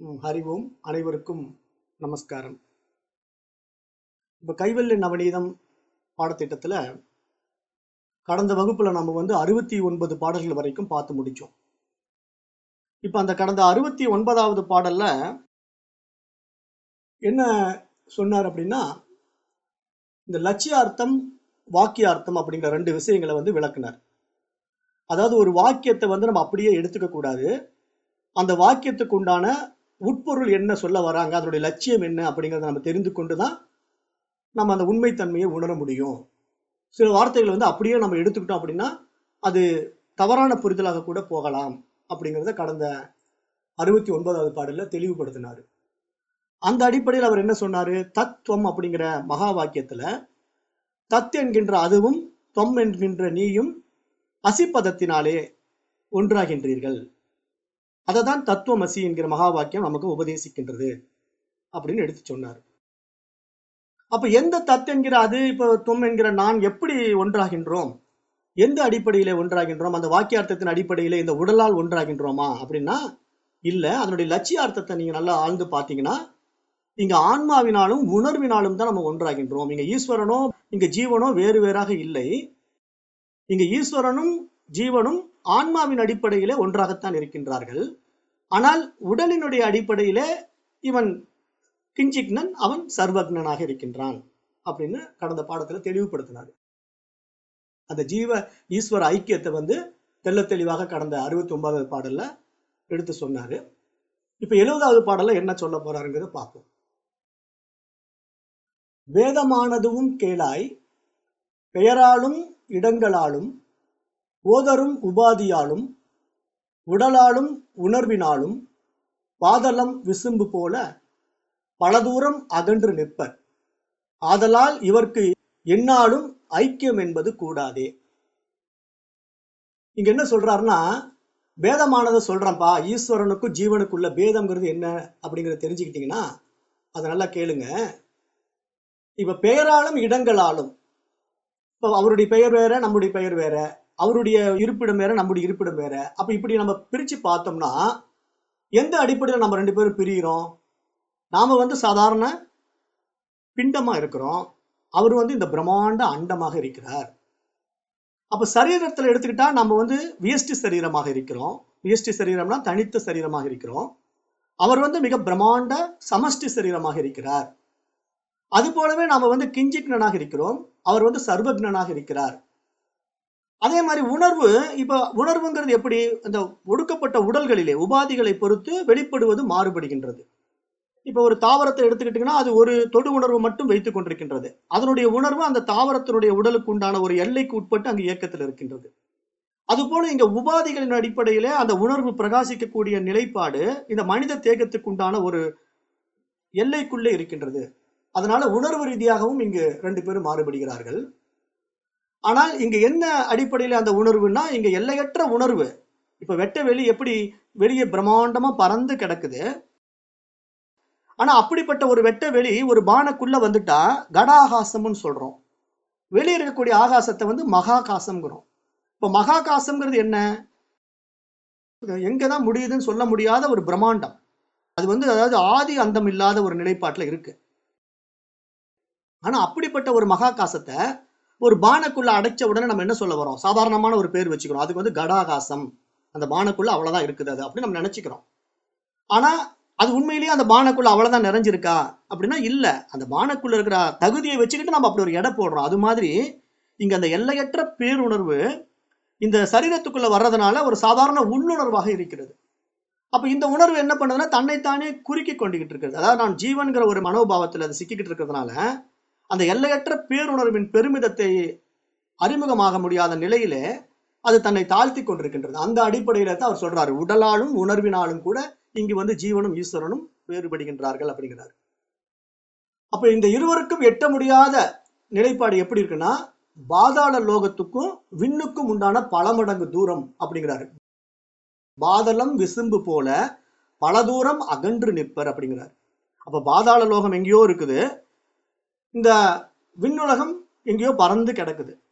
ஹரிவோம் அனைவருக்கும் நமஸ்காரம். இப்போ கைவல்ய நவநீதம் பாடத்திட்டத்தில் கடந்த வகுப்புல நம்ம வந்து அறுபத்தி ஒன்பது பாடல்கள் வரைக்கும் பார்த்து முடிச்சோம். இப்போ அந்த கடந்த அறுபத்தி ஒன்பதாவது பாடல்ல என்ன சொன்னார் அப்படின்னா இந்த லட்சியார்த்தம் வாக்கியார்த்தம் அப்படிங்கிற ரெண்டு விஷயங்களை வந்து விளக்குனார். அதாவது ஒரு வாக்கியத்தை வந்து நம்ம அப்படியே எடுத்துக்க கூடாது அந்த வாக்கியத்துக்கு உண்டான உட்பொருள் என்ன சொல்ல வராங்க? அதனுடைய லட்சியம் என்ன? அப்படிங்கிறத நம்ம தெரிந்து கொண்டு தான் நம்ம அந்த உண்மைத்தன்மையை உணர முடியும். சில வார்த்தைகள் வந்து அப்படியே நம்ம எடுத்துக்கிட்டோம் அப்படின்னா அது தவறான புரிதலாக கூட போகலாம் அப்படிங்கிறத கடந்த அறுபத்தி ஒன்பதாவது பாடலில் தெளிவுபடுத்தினார். அந்த அடிப்படையில் அவர் என்ன சொன்னார்? தத்துவம் அப்படிங்கிற மகா வாக்கியத்தில் தத் என்கின்ற அதுவும் தொம் என்கின்ற நீயும் அசிப்பதத்தினாலே ஒன்றாகின்றீர்கள். அதை தான் தத்துவமசி என்கிற மகா வாக்கியம் நமக்கு உபதேசிக்கின்றது அப்படின்னு எடுத்து சொன்னார். அப்ப எந்த தத் என்கிற அது இப்போ தும் என்கிற நான் எப்படி ஒன்றாகின்றோம்? எந்த அடிப்படையில ஒன்றாகின்றோம்? அந்த வாக்கியார்த்தத்தின் அடிப்படையில இந்த உடலால் ஒன்றாகின்றோமா அப்படின்னா இல்ல அதனுடைய லட்சியார்த்தத்தை நீங்க நல்லா ஆழ்ந்து பாத்தீங்கன்னா இங்க ஆன்மாவினாலும் உணர்வினாலும் தான் நம்ம ஒன்றாகின்றோம். இங்க ஈஸ்வரனோ இங்க ஜீவனோ வேறு வேறாக இல்லை. இங்க ஈஸ்வரனும் ஜீவனும் ஆன்மாவின் அடிப்படையிலே ஒன்றாகத்தான் இருக்கின்றார்கள். ஆனால் உடலினுடைய அடிப்படையிலே இவன் கிஞ்சிக்னன் அவன் சர்வக்னனாக இருக்கின்றான் அப்படின்னு கடந்த பாடத்துல தெளிவுபடுத்தினார். அந்த ஜீவ ஈஸ்வர ஐக்கியத்தை வந்து தெள்ள தெளிவாக கடந்த அறுபத்தி ஒன்பதாவது பாடல்ல எடுத்து சொன்னாரு. இப்ப எழுபதாவது பாடல்ல என்ன சொல்ல போறாருங்கிறத பார்ப்போம். வேதமானதுவும் கேளாய் பெயராலும் இடங்களாலும் ஓதரும் உபாதியாலும் உடலாலும் உணர்வினாலும் பாதலம் விசும்பு போல பல தூரம் அகன்று நிற்பர். ஆதலால் இவர்க்கு எந்நாளும் ஐக்கியம் என்பது கூடாதே. இங்க என்ன சொல்றாருன்னா பேதமானதை சொல்றேன்ப்பா ஈஸ்வரனுக்கும் ஜீவனுக்குள்ள பேதம்ங்கிறது என்ன அப்படிங்கிறத தெரிஞ்சுக்கிட்டீங்கன்னா அதை நல்லா கேளுங்க. இப்ப பெயராலும் இடங்களாலும் இப்போ அவருடைய பெயர் வேற நம்முடைய பெயர் வேற அவருடைய இருப்பிடம் வேற நம்முடைய இருப்பிடம் வேற. அப்ப இப்படி நம்ம பிரிச்சு பார்த்தோம்னா எந்த அடிப்படையில் நம்ம ரெண்டு பேரும் பிரிகிறோம் நாம வந்து சாதாரண பிண்டமா இருக்கிறோம். அவர் வந்து இந்த பிரம்மாண்ட அண்டமாக இருக்கிறார். அப்ப சரீரத்துல எடுத்துக்கிட்டா நம்ம வந்து வியஸ்டி சரீரமாக இருக்கிறோம். வியஸ்டி சரீரம்னா தனித்த சரீரமாக இருக்கிறோம். அவர் வந்து மிக பிரம்மாண்ட சமஷ்டி சரீரமாக இருக்கிறார். அது போலவே நாம வந்து கிஞ்சிக்னனாக இருக்கிறோம். அவர் வந்து சர்வக்னனாக இருக்கிறார். அதே மாதிரி உணர்வு இப்போ உணர்வுங்கிறது எப்படி? அந்த ஒடுக்கப்பட்ட உடல்களிலே உபாதிகளை பொறுத்து வெளிப்படுவது மாறுபடுகின்றது. இப்போ ஒரு தாவரத்தை எடுத்துக்கிட்டீங்கன்னா அது ஒரு தொடு உணர்வு மட்டும் வைத்துக் கொண்டிருக்கின்றது. அதனுடைய உணர்வு அந்த தாவரத்தினுடைய உடலுக்கு உண்டான ஒரு எல்லைக்கு உட்பட்டு அங்கு இயக்கத்தில் இருக்கின்றது. அதுபோல இங்க உபாதிகளின் அடிப்படையிலே அந்த உணர்வு பிரகாசிக்கக்கூடிய நிலைப்பாடு இந்த மனித தேகத்துக்கு உண்டான ஒரு எல்லைக்குள்ளே இருக்கின்றது. அதனால உணர்வு ரீதியாகவும் இங்கு ரெண்டு பேரும் மாறுபடுகிறார்கள். ஆனால் இங்க என்ன அடிப்படையில அந்த உணர்வுன்னா இங்க எல்லையற்ற உணர்வு. இப்ப வெட்ட வெளி எப்படி வெளியே பிரம்மாண்டமா பறந்து கிடக்குது. ஆனா அப்படிப்பட்ட ஒரு வெட்ட வெளி ஒரு பானைக்குள்ள வந்துட்டா கடாகாசம்னு சொல்றோம். வெளியே இருக்கக்கூடிய ஆகாசத்தை வந்து மகாகாசம்ங்கிறோம். இப்ப மகாகாசம்ங்கிறது என்ன? எங்கதான் முடியுதுன்னு சொல்ல முடியாத ஒரு பிரம்மாண்டம். அது வந்து அதாவது ஆதி அந்தம் இல்லாத ஒரு நிலைப்பாட்டுல இருக்கு. ஆனா அப்படிப்பட்ட ஒரு மகாகாசத்தை ஒரு பானைக்குள்ள அடைச்ச உடனே நம்ம என்ன சொல்ல வரோம்? சாதாரணமான ஒரு பேர் வச்சுக்கிறோம். அதுக்கு வந்து கடாகாசம். அந்த பானைக்குள்ள அவ்வளவுதான் இருக்குது அது அப்படின்னு நம்ம நினைச்சுக்கிறோம். ஆனா அது உண்மையிலேயே அந்த பானைக்குள்ள அவ்வளவுதான் நிறைஞ்சிருக்கா? அப்படின்னா இல்ல. அந்த பானைக்குள்ள இருக்கிற தகுதியை வச்சுக்கிட்டு நம்ம அப்படி ஒரு எடை போடுறோம். அது மாதிரி இங்க அந்த எல்லையற்ற பேருணர்வு இந்த சரீரத்துக்குள்ள வர்றதுனால ஒரு சாதாரண உள்ளுணர்வாக இருக்கிறது. அப்ப இந்த உணர்வு என்ன பண்ணுதுன்னா தன்னைத்தானே குறுக்கி கொண்டுகிட்டு இருக்கிறது. அதாவது நான் ஜீவன்கிற ஒரு மனோபாவத்துல அது சிக்கிக்கிட்டு இருக்கிறதுனால அந்த எல்லையற்ற பேருணர்வின் பெருமிதத்தை அறிமுகமாக முடியாத நிலையிலே அது தன்னை தாழ்த்தி கொண்டிருக்கின்றது. அந்த அடிப்படையில தான் அவர் சொல்றாரு உடலாலும் உணர்வினாலும் கூட இங்கு வந்து ஜீவனும் ஈஸ்வரனும் வேறுபடுகின்றார்கள் அப்படிங்கிறார். அப்ப இந்த இருவருக்கும் எட்ட முடியாத நிலைப்பாடு எப்படி இருக்குன்னா பாதாள லோகத்துக்கும் விண்ணுக்கும் உண்டான பல மடங்கு தூரம் அப்படிங்கிறாரு. பாதளம் விசும்பு போல பல தூரம் அகன்று நிற்பர் அப்படிங்கிறார். அப்ப பாதாள லோகம் எங்கேயோ இருக்குது. இந்த விண்ணுலகம் எங்கேயோ பறந்து கிடக்குது.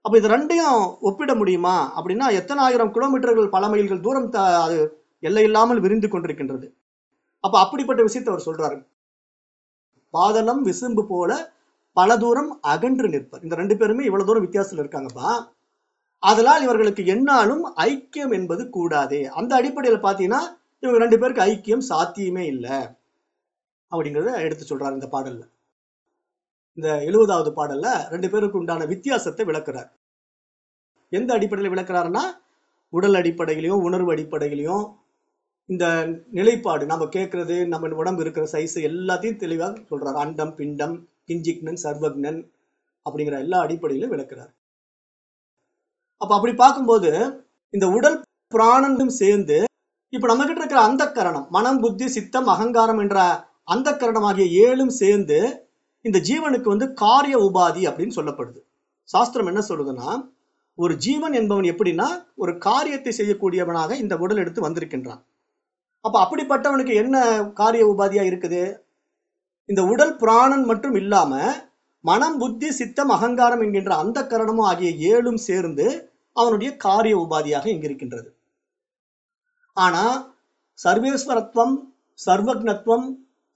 அப்போ இது ரெண்டையும் ஒப்பிட முடியுமா? அப்படின்னா எத்தனை ஆயிரம் கிலோமீட்டர்கள் பல மைல்கள் தூரம் த- அது எல்லை இல்லாமல் விரிந்து கொண்டிருக்கின்றது. அப்போ அப்படிப்பட்ட விஷயத்தை அவர் சொல்றாரு. பாதளம் விசும்பு போல பல தூரம் அகன்று நிற்பர். இந்த ரெண்டு பேருமே இவ்வளவு தூரம் வித்தியாசத்துல இருக்காங்கப்பா. அதனால் இவர்களுக்கு என்னாலும் ஐக்கியம் என்பது கூடாதே. அந்த அடிப்படையில் பார்த்தீங்கன்னா இவங்க ரெண்டு பேருக்கு ஐக்கியம் சாத்தியமே இல்லை. அப்படிங்கிறத எடுத்து சொல்றாரு இந்த பாடல்ல. இந்த எழுபதாவது பாடல்ல ரெண்டு பேருக்கு உண்டான வித்தியாசத்தை விளக்குறார். எந்த அடிப்படையில் விளக்குறாருன்னா உடல் அடிப்படையிலையும் உணர்வு அடிப்படையிலையும் இந்த நிலைப்பாடு நம்ம கேட்கறது நம்ம உடம்பு இருக்கிற சைஸ் எல்லாத்தையும் தெளிவாக சொல்றாரு. அண்டம் பிண்டம் கிஞ்சிக்னன் சர்வக்னன் அப்படிங்கிற எல்லா அடிப்படையிலும் விளக்குறாரு. அப்ப அப்படி பார்க்கும்போது இந்த உடல் பிராணனும் சேர்ந்து இப்ப நம்ம கிட்ட இருக்கிற அந்த கரணம் மனம் புத்தி சித்தம் அகங்காரம் என்ற அந்த கரணம் ஆகிய ஏழும் சேர்ந்து இந்த ஜீவனுக்கு வந்து காரிய உபாதி அப்படின்னு சொல்லப்படுது. சாஸ்திரம் என்ன சொல்லுதுன்னா ஒரு ஜீவன் என்பவன் எப்படின்னா ஒரு காரியத்தை செய்யக்கூடியவனாக இந்த உடல் எடுத்து வந்திருக்கின்றான். அப்ப அப்படிப்பட்டவனுக்கு என்ன காரிய உபாதியா இருக்குது? இந்த உடல் பிராணன் மட்டும் இல்லாம மனம் புத்தி சித்தம் அகங்காரம் என்கின்ற அந்த கரணமும் ஆகிய ஏழும் சேர்ந்து அவனுடைய காரிய உபாதியாக இங்கிருக்கின்றது. ஆனா சர்வேஸ்வரத்துவம் சர்வக்னத்துவம்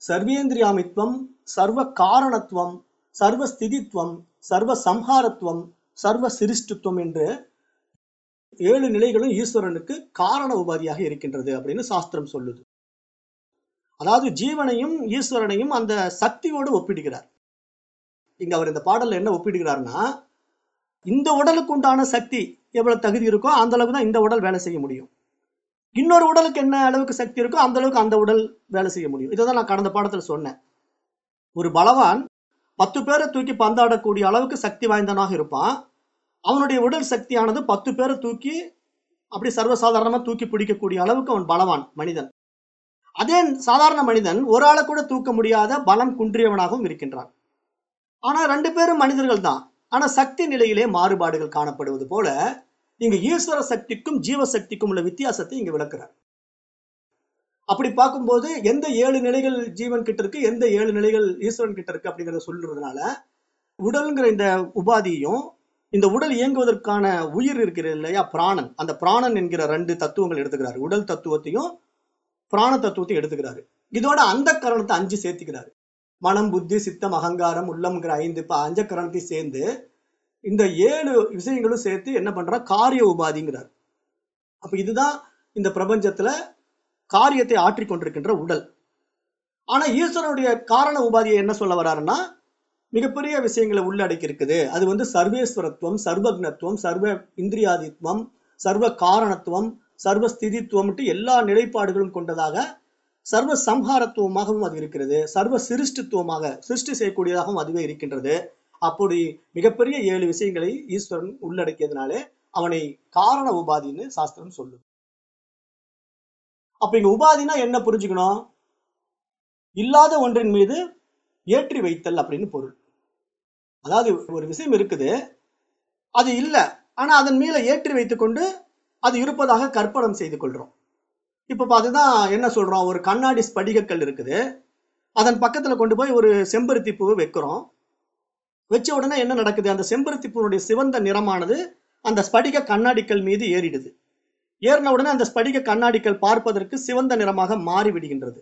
சர்வேந்திரியாமித்வம் சர்வ காரணத்துவம் சர்வ ஸ்திதித்துவம் சர்வ சம்ஹாரத்துவம் சர்வ சிருஷ்டித்துவம் என்று ஏழு நிலைகளும் ஈஸ்வரனுக்கு காரண உபாதியாக இருக்கின்றது அப்படின்னு சாஸ்திரம் சொல்லுது. அதாவது ஜீவனையும் ஈஸ்வரனையும் அந்த சக்தியோடு ஒப்பிடுகிறார். இங்க அவர் இந்த பாடல்ல என்ன ஒப்பிடுகிறார்னா இந்த உடலுக்கு உண்டான சக்தி எவ்வளவு தகுதி இருக்கோ அந்த அளவுக்கு தான் இந்த உடல் வேலை செய்ய முடியும். இன்னொரு உடலுக்கு என்ன அளவுக்கு சக்தி இருக்கோ அந்த அளவுக்கு அந்த உடல் வேலை செய்ய முடியும். இதை தான் நான் கடந்த பாடத்துல சொன்னேன். ஒரு பலவான் பத்து பேரை தூக்கி பந்தாடக்கூடிய அளவுக்கு சக்தி வாய்ந்தவனாக இருப்பான். அவனுடைய உடல் சக்தியானது பத்து பேரை தூக்கி அப்படி சர்வசாதாரணமாக தூக்கி பிடிக்கக்கூடிய அளவுக்கு அவன் பலவான் மனிதன். அதே சாதாரண மனிதன் ஒரு ஆளை கூட தூக்க முடியாத பலம் குன்றியவனாகவும் இருக்கின்றான். ஆனா ரெண்டு பேரும் மனிதர்கள் தான். ஆனா சக்தி நிலையிலே மாறுபாடுகள் காணப்படுவது போல இங்கு ஈஸ்வர சக்திக்கும் ஜீவ சக்திக்கும் உள்ள வித்தியாசத்தை இங்க விளக்குறார். அப்படி பார்க்கும்போது எந்த ஏழு நிலைகள் ஜீவன் கிட்ட இருக்கு எந்த ஏழு நிலைகள் ஈஸ்வரன் கிட்ட இருக்கு அப்படிங்கிறத சொல்றதுனால உடல்ங்கிற இந்த உபாதியும் இந்த உடல் இயங்குவதற்கான உயிர் இருக்கிறது இல்லையா பிராணன் அந்த பிராணன் என்கிற ரெண்டு தத்துவங்கள் எடுத்துக்கிறாரு. உடல் தத்துவத்தையும் பிராண தத்துவத்தையும் எடுத்துக்கிறாரு. இதோட அந்த கரணத்தை அஞ்சு சேர்த்துக்கிறாரு. மனம் புத்தி சித்தம் அகங்காரம் உள்ளம்ங்கிற ஐந்து இப்போ அஞ்ச கரணத்தையும் சேர்ந்து இந்த ஏழு விஷயங்களும் சேர்த்து என்ன பண்றா காரிய உபாதிங்கிறார். அப்ப இதுதான் இந்த பிரபஞ்சத்துல காரியத்தை ஆற்றிக் கொண்டிருக்கின்ற உடல். ஆனா ஈஸ்வரனுடைய காரண உபாதியை என்ன சொல்ல வர்றாருன்னா மிகப்பெரிய விஷயங்களை உள்ளடக்கி இருக்குது அது வந்து சர்வேஸ்வரத்துவம் சர்வக்னத்துவம் சர்வ இந்திரியாதித்வம் சர்வ காரணத்துவம் சர்வ எல்லா நிலைப்பாடுகளும் கொண்டதாக சர்வ சம்ஹாரத்துவமாகவும் அது இருக்கிறது. சர்வ சிருஷ்டித்துவமாக சிருஷ்டி செய்யக்கூடியதாகவும் அதுவே இருக்கின்றது. அப்படி மிகப்பெரிய ஏழு விஷயங்களை ஈஸ்வரன் உள்ளடக்கியதுனாலே அவனை காரண உபாதின்னு சாஸ்திரம் சொல்லும் அப்ப இங்க உபாதினா என்ன புரிஞ்சுக்கணும்? இல்லாத ஒன்றின் மீது ஏற்றி வைத்தல் அப்படின்னு பொருள். அதாவது ஒரு விஷயம் இருக்குது அது இல்லை ஆனா அதன் மேல ஏற்றி வைத்துக்கொண்டு அது இருப்பதாக கற்பனம் செய்து கொள்றோம். இப்ப அதுதான் என்ன சொல்றோம்? ஒரு கண்ணாடி ஸ்படிகக்கல் இருக்குது. அதன் பக்கத்துல கொண்டு போய் ஒரு செம்பருத்தி பூவை வைக்கிறோம். வச்ச உடனே என்ன நடக்குது? அந்த செம்பருத்தி பூனுடைய சிவந்த நிறமானது அந்த ஸ்படிக கண்ணாடிக்கல் மீது ஏறிடுது. ஏறின உடனே அந்த ஸ்படிக கண்ணாடிகள் பார்ப்பதற்கு சிவந்த நிறமாக மாறிவிடுகின்றது.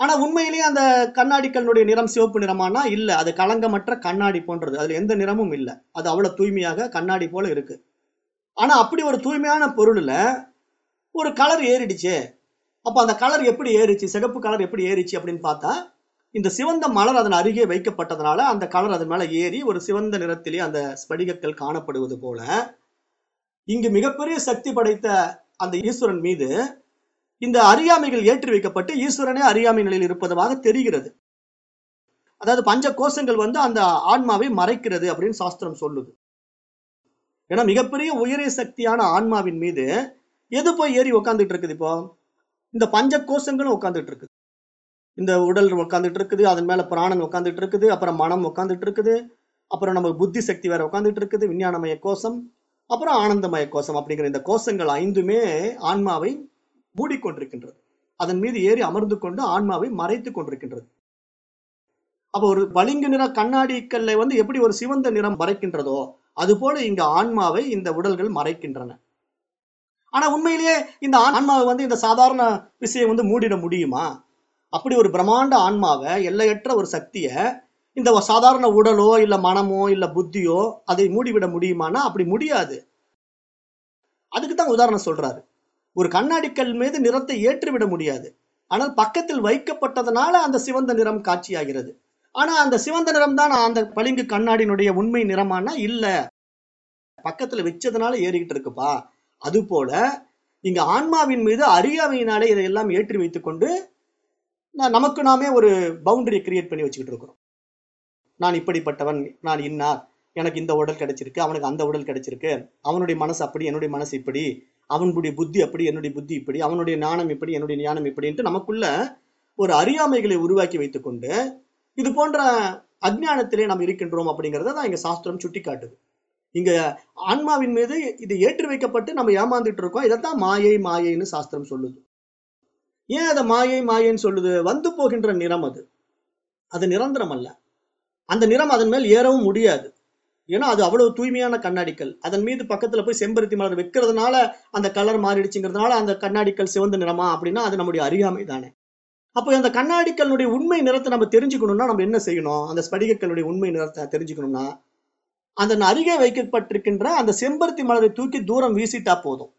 ஆனா உண்மையிலேயே அந்த கண்ணாடிக்கல்னுடைய நிறம் சிவப்பு நிறமானா இல்ல. அது களங்கமற்ற கண்ணாடி போன்றது. அதுல எந்த நிறமும் இல்லை. அது அவ்வளவு தூய்மையாக கண்ணாடி போல இருக்கு. ஆனா அப்படி ஒரு தூய்மையான பொருள்ல ஒரு கலர் ஏறிடுச்சு. அப்ப அந்த கலர் எப்படி ஏறிச்சு? சிகப்பு கலர் எப்படி ஏறிச்சு அப்படின்னு பார்த்தா இந்த சிவந்த மலர் அதன் அருகே வைக்கப்பட்டதுனால அந்த கலர் அதன் மேல ஏறி ஒரு சிவந்த நிறத்திலே அந்த ஸ்படிகத்தில் காணப்படுவது போல இங்கு மிகப்பெரிய சக்தி படைத்த அந்த ஈஸ்வரன் மீது இந்த அறியாமைகள் ஏற்றி வைக்கப்பட்டு ஈஸ்வரனே அறியாமை நிலையில் இருப்பதாக தெரிகிறது. அதாவது பஞ்ச கோஷங்கள் வந்து அந்த ஆன்மாவை மறைக்கிறது அப்படின்னு சாஸ்திரம் சொல்லுது. ஏன்னா மிகப்பெரிய உயரிய சக்தியான ஆன்மாவின் மீது எது போய் ஏறி உக்காந்துட்டு இருக்குது இப்போ? இந்த பஞ்ச கோஷங்களும் உட்காந்துட்டு இருக்குது. இந்த உடல் உட்காந்துட்டு இருக்குது அதன் மேல பிராணன் உட்காந்துட்டு இருக்குது அப்புறம் மனம் உட்காந்துட்டு இருக்குது அப்புறம் நம்ம புத்தி சக்தி வேற உட்காந்துட்டு இருக்குது விஞ்ஞானமய கோஷம் அப்புறம் ஆனந்தமய கோஷம் அப்படிங்கிற இந்த கோஷங்கள் ஐந்துமே ஆன்மாவை மூடிக்கொண்டிருக்கின்றது. அதன் மீது ஏறி அமர்ந்து கொண்டு ஆன்மாவை மறைத்து கொண்டிருக்கின்றது. அப்ப ஒரு வலிங்கு நிற கண்ணாடிக்கல்ல வந்து எப்படி ஒரு சிவந்த நிறம் மறைக்கின்றதோ அது போல இங்க ஆன்மாவை இந்த உடல்கள் மறைக்கின்றன. ஆனா உண்மையிலேயே இந்த ஆன்மாவை வந்து இந்த சாதாரண விஷயம் வந்து மூடிட முடியுமா? அப்படி ஒரு பிரம்மாண்ட ஆன்மாவை எல்லையற்ற ஒரு சக்தியை இந்த சாதாரண உடலோ இல்ல மனமோ இல்ல புத்தியோ அதை மூடிவிட முடியுமானா? அப்படி முடியாது. அதுக்கு தான் உதாரணம் சொல்றாரு. ஒரு கண்ணாடிக்கல் மீது நிறத்தை ஏற்றிவிட முடியாது. ஆனால் பக்கத்தில் வைக்கப்பட்டதனால அந்த சிவந்த நிறம் காட்சியாகிறது. ஆனா அந்த சிவந்த நிறம் தான் அந்த பளிங்கு கண்ணாடியினுடைய உண்மை நிறமானா? இல்ல. பக்கத்துல வச்சதுனால ஏறிக்கிட்டு இருக்குப்பா. அது போல இங்க ஆன்மாவின் மீது அறியாமையினாலே இதையெல்லாம் ஏற்றி வைத்துக்கொண்டு நான் நமக்கு நாமே ஒரு பவுண்டரியை கிரியேட் பண்ணி வச்சுக்கிட்டு இருக்கிறோம். நான் இப்படிப்பட்டவன் நான் இன்னார். எனக்கு இந்த உடல் கிடைச்சிருக்கு அவனுக்கு அந்த உடல் கிடைச்சிருக்கு. அவனுடைய மனசு அப்படி என்னுடைய மனசு இப்படி. அவனுடைய புத்தி அப்படி என்னுடைய புத்தி இப்படி. அவனுடைய ஞானம் இப்படி என்னுடைய ஞானம் இப்படின்ட்டு நமக்குள்ள ஒரு அறியாமைகளை உருவாக்கி வைத்துக்கொண்டு இது போன்ற அஜ்ஞானத்திலே நாம் இருக்கின்றோம் அப்படிங்கிறத தான் இங்க சாஸ்திரம் சுட்டி காட்டுது இங்க ஆன்மாவின் மீது இது ஏற்றி வைக்கப்பட்டு நம்ம ஏமாந்துட்டு இருக்கோம். இதைத்தான் மாயை மாயைன்னு சாஸ்திரம் சொல்லுது. ஏன் அதை மாயை மாயைன்னு சொல்லுது? வந்து போகின்ற நிறம் அது. அது நிரந்தரம் அல்ல. அந்த நிறம் அதன் மேல் ஏறவும் முடியாது. ஏன்னா அது அவ்வளவு தூய்மையான கண்ணாடிக்கல் அதன் மீது பக்கத்துல போய் செம்பருத்தி மலர் வைக்கிறதுனால அந்த கலர் மாறிடுச்சுங்கிறதுனால அந்த கண்ணாடிக்கல் சிவந்த நிறமா அப்படின்னா அது நம்முடைய அறியாமை தானே. அப்போ அந்த கண்ணாடிக்கல்னுடைய உண்மை நிறத்தை நம்ம தெரிஞ்சுக்கணும்னா நம்ம என்ன செய்யணும்? அந்த ஸ்படிகக்கல்லுடைய உண்மை நிறத்தை தெரிஞ்சுக்கணும்னா அந்த அருகே வைக்கப்பட்டிருக்கின்ற அந்த செம்பருத்தி மலரை தூக்கி தூரம் வீசிட்டா போதும்.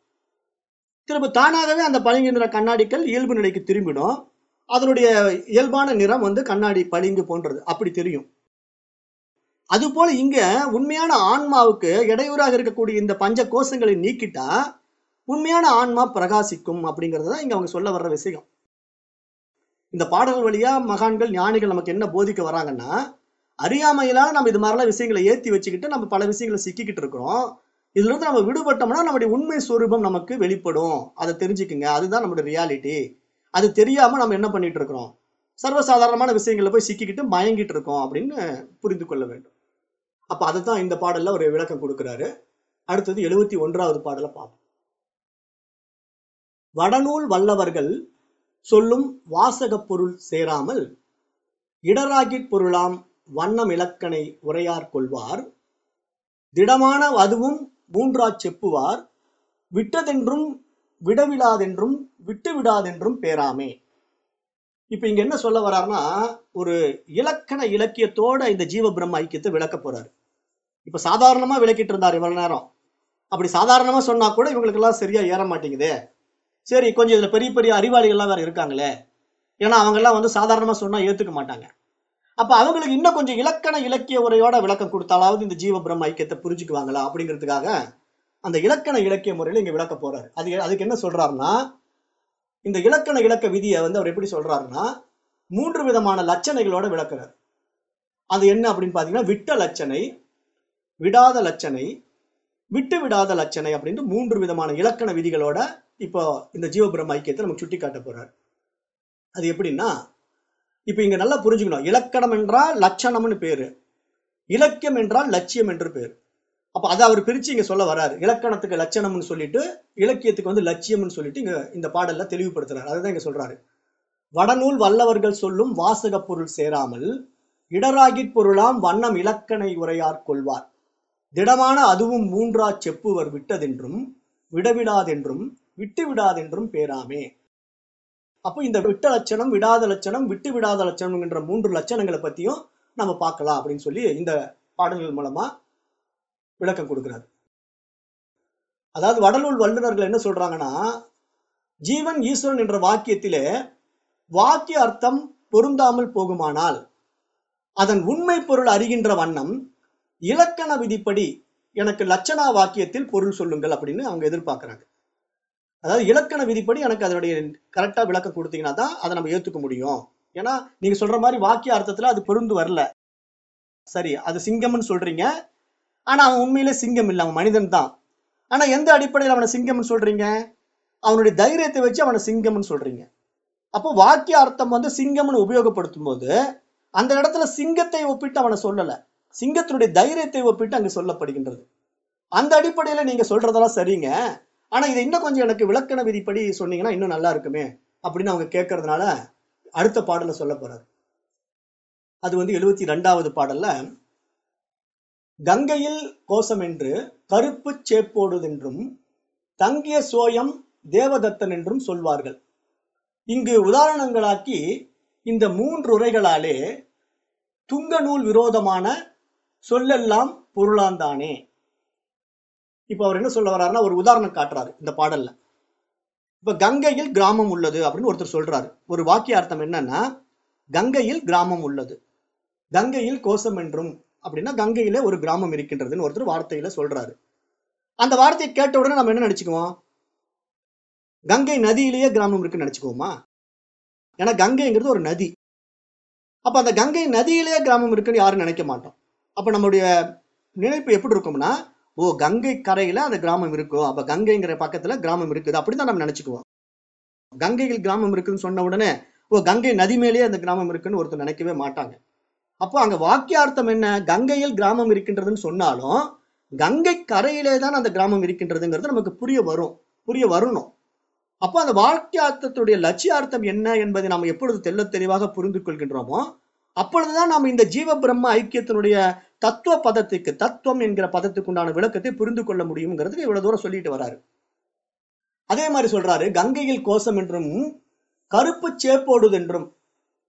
திரும்ப தானாகவே அந்த பளிங்கு நிற கண்ணாடிக்கல் இயல்பு நிலைக்கு திரும்பிடும். அதனுடைய இயல்பான நிறம் வந்து கண்ணாடி பளிங்கு போன்றது. அப்படி தெரியும். அதுபோல இங்க உண்மையான ஆன்மாவுக்கு இடையூறாக இருக்கக்கூடிய இந்த பஞ்ச கோஷங்களை நீக்கிட்டா உண்மையான ஆன்மா பிரகாசிக்கும் அப்படிங்கிறது தான் இங்க அவங்க சொல்ல வர்ற விஷயம். இந்த பாடல்கள் வழியா மகான்கள் ஞானிகள் நமக்கு என்ன போதிக்க வராங்கன்னா அறியாமையிலால நம்ம இது மாதிரிலாம் விஷயங்களை ஏத்தி வச்சுக்கிட்டு நம்ம பல விஷயங்களை சிக்கிக்கிட்டு இருக்கிறோம். இதுல இருந்து நம்ம விடுபட்டோம்னா நம்முடைய உண்மை சுரூபம் நமக்கு வெளிப்படும். அதை தெரிஞ்சுக்குங்க. அதுதான் நம்மளுடைய ரியாலிட்டி அது தெரியாம நம்ம என்ன பண்ணிட்டு இருக்கிறோம்? சர்வசாதாரணமான விஷயங்களை போய் சிக்கிக்கிட்டு மயங்கிட்டு இருக்கோம் அப்படின்னு புரிந்து கொள்ள வேண்டும். அப்ப அதை தான் இந்த பாடல்ல ஒரு விளக்கம் கொடுக்கிறாரு. அடுத்தது எழுபத்தி ஒன்றாவது பாடலை பார்ப்போம். வடநூல் வல்லவர்கள் சொல்லும் வாசகப் பொருள் சேராமல் இடராகிப் பொருளாம் வண்ணம் இலக்கணை உரையார் கொள்வார். திடமான அதுவும் மூன்றா செப்புவார். விட்டதென்றும் விடவிடாதென்றும் விட்டு விடாதென்றும் பேராமே. இப்ப இங்க என்ன சொல்ல வர்றாருன்னா ஒரு இலக்கண இலக்கியத்தோட இந்த ஜீவ பிரம்ம ஐக்கியத்தை விளக்க போறாரு. இப்ப சாதாரணமா விளக்கிட்டு இருந்தார் இவ்வளவு நேரம். அப்படி சாதாரணமா சொன்னா கூட இவங்களுக்கு எல்லாம் சரியா ஏற மாட்டேங்குது. சரி கொஞ்சம் இதுல பெரிய பெரிய அறிவாளிகள்லாம் வேற இருக்காங்களே. ஏன்னா அவங்க எல்லாம் வந்து சாதாரணமா சொன்னா ஏத்துக்க மாட்டாங்க. அப்ப அவங்களுக்கு இன்னும் கொஞ்சம் இலக்கண இலக்கிய உரையோட விளக்கம் கொடுத்தாலாவது இந்த ஜீவ பிரம்ம ஐக்கியத்தை புரிஞ்சுக்குவாங்களா அப்படிங்கிறதுக்காக அந்த இலக்கண இலக்கிய முறையில இங்க விளக்க போறாரு. அது அதுக்கு என்ன சொல்றாருன்னா இந்த இலக்கண இலக்க விதியை வந்து அவர் எப்படி சொல்றாருன்னா மூன்று விதமான லட்சணைகளோட விளக்குறார். அது என்ன அப்படின்னு பாத்தீங்கன்னா விட்ட லட்சணை விடாத லட்சணை விட்டு விடாத லட்சணை அப்படின்ட்டு மூன்று விதமான இலக்கண விதிகளோட இப்போ இந்த ஜீவபிரம்ம ஐக்கியத்தை நமக்கு சுட்டி காட்ட போறார். அது எப்படின்னா இப்ப இங்க நல்லா புரிஞ்சுக்கணும். இலக்கணம் என்றால் லட்சணம்னு பேரு. இலக்கியம் என்றால் லட்சியம் என்று பேர். அப்போ அதை அவர் பிரித்து இங்கே சொல்ல வராரு. இலக்கணத்துக்கு லட்சணம்னு சொல்லிட்டு இலக்கியத்துக்கு வந்து லட்சியம்னு சொல்லிட்டு இங்கே இந்த பாடலில் தெளிவுபடுத்துறாரு. அதுதான் இங்கே சொல்கிறாரு வடநூல் வல்லவர்கள் சொல்லும் வாசக பொருள் சேராமல் இடராகிற் பொருளாம் வண்ணம் இலக்கணை உரையார் கொள்வார். திடமான அதுவும் மூன்றா செப்புவர் விட்டதென்றும் விடவிடாதென்றும் விட்டு விடாதென்றும் பேராமே. அப்போ இந்த விட்ட லட்சணம் விடாத லட்சணம் விட்டு விடாத லட்சணம் மூன்று லட்சணங்களை பற்றியும் நம்ம பார்க்கலாம் அப்படின்னு சொல்லி இந்த பாடல்கள் மூலமாக விளக்கம் கொடுக்கிறார். அதாவது வடலூர் வல்லுநர்கள் என்ன சொல்றாங்கன்னா ஜீவன் ஈஸ்வரன் என்ற வாக்கியத்திலே வாக்கிய அர்த்தம் பொருந்தாமல் போகுமானால் அதன் உண்மை பொருள் அறிகின்ற வண்ணம் இலக்கண விதிப்படி எனக்கு லட்சணா வாக்கியத்தில் பொருள் சொல்லுங்கள் அப்படின்னு அவங்க எதிர்பார்க்குறாங்க. அதாவது இலக்கண விதிப்படி எனக்கு அதனுடைய கரெக்டா விளக்கம் கொடுத்தீங்கன்னா தான் அதை நம்ம ஏத்துக்க முடியும். ஏன்னா நீங்க சொல்ற மாதிரி வாக்கிய அர்த்தத்துல அது பொருந்து வரல. சரி அது சிங்கம்னு சொல்றீங்க. ஆனா அவன் உண்மையிலே சிங்கம் இல்லை அவன் மனிதன் தான். ஆனா எந்த அடிப்படையில் அவனை சிங்கம்னு சொல்றீங்க? அவனுடைய தைரியத்தை வச்சு அவனை சிங்கம்னு சொல்றீங்க. அப்போ வாக்கிய அர்த்தம் வந்து சிங்கம்னு உபயோகப்படுத்தும் போது அந்த இடத்துல சிங்கத்தை ஒப்பிட்டு அவனை சொல்லலை. சிங்கத்தினுடைய தைரியத்தை ஒப்பிட்டு அங்கு சொல்லப்படுகின்றது. அந்த அடிப்படையில் நீங்க சொல்றதெல்லாம் சரிங்க. ஆனா இதை இன்னும் கொஞ்சம் எனக்கு விளக்கண விதிப்படி சொன்னீங்கன்னா இன்னும் நல்லா இருக்குமே அப்படின்னு அவங்க கேட்கறதுனால அடுத்த பாடலை சொல்ல போறாரு. அது வந்து எழுபத்தி ரெண்டாவது பாடல்ல கங்கையில் கோஷம் என்று கருப்பு சேப்போடுதென்றும் தங்கிய சோயம் தேவதத்தன் என்றும் சொல்வார்கள். இங்கு உதாரணங்களாக்கி இந்த மூன்று உரைகளாலே துங்க நூல் விரோதமான சொல்லெல்லாம் பொருளாந்தானே. இப்ப அவர் என்ன சொல்ல வர்றாருன்னா ஒரு உதாரணம் காட்டுறாரு இந்த பாடல்ல. இப்ப கங்கையில் கிராமம் உள்ளது அப்படின்னு ஒருத்தர் சொல்றாரு. ஒரு வாக்கிய அர்த்தம் என்னன்னா கங்கையில் கிராமம் உள்ளது. கங்கையில் கோசம் என்றும் அப்படின்னா கங்கையில ஒரு கிராமம் இருக்கின்றதுன்னு ஒருத்தர் வார்த்தையில சொல்றாரு. அந்த வார்த்தையை கேட்ட உடனே நம்ம என்ன நினைச்சுக்குவோம்? கங்கை நதியிலேயே கிராமம் இருக்குன்னு நினைச்சுக்குவோமா? ஏன்னா கங்கைங்கிறது ஒரு நதி. அப்ப அந்த கங்கை நதியிலேயே கிராமம் இருக்குன்னு யாரும் நினைக்க மாட்டோம். அப்ப நம்மளுடைய நினைப்பு எப்படி இருக்கும்னா ஓ கங்கை கரையில அந்த கிராமம் இருக்கும் அப்ப கங்கைங்கிற பக்கத்துல கிராமம் இருக்குது அப்படிதான் நம்ம நினைச்சுக்குவோம். கங்கையில் கிராமம் இருக்குன்னு சொன்ன உடனே ஓ கங்கை நதி மேலேயே அந்த கிராமம் இருக்குன்னு ஒருத்தர் நினைக்கவே மாட்டாங்க. அப்போ அங்க வாக்கியார்த்தம் என்ன? கங்கையில் கிராமம் இருக்கின்றதுன்னு சொன்னாலும் கங்கை கரையிலே தான் அந்த கிராமம் இருக்கின்றதுங்கிறது நமக்கு புரிய வரும். புரிய வரணும். அப்போ அந்த வாக்கியார்த்தத்துடைய லட்சியார்த்தம் என்ன என்பதை நாம் எப்பொழுது தெல்ல தெளிவாக புரிந்து கொள்கின்றோமோ அப்பொழுதுதான் நாம் இந்த ஜீவ பிரம்ம ஐக்கியத்தினுடைய தத்துவ பதத்துக்கு தத்துவம் என்கிற பதத்துக்கு உண்டான விளக்கத்தை புரிந்து கொள்ள முடியுங்கிறதுக்கு இவ்வளவு தூரம் சொல்லிட்டு வராரு. அதே மாதிரி சொல்றாரு கங்கையில் கோஷம் என்றும் கருப்பு சேப்போடுது என்றும்.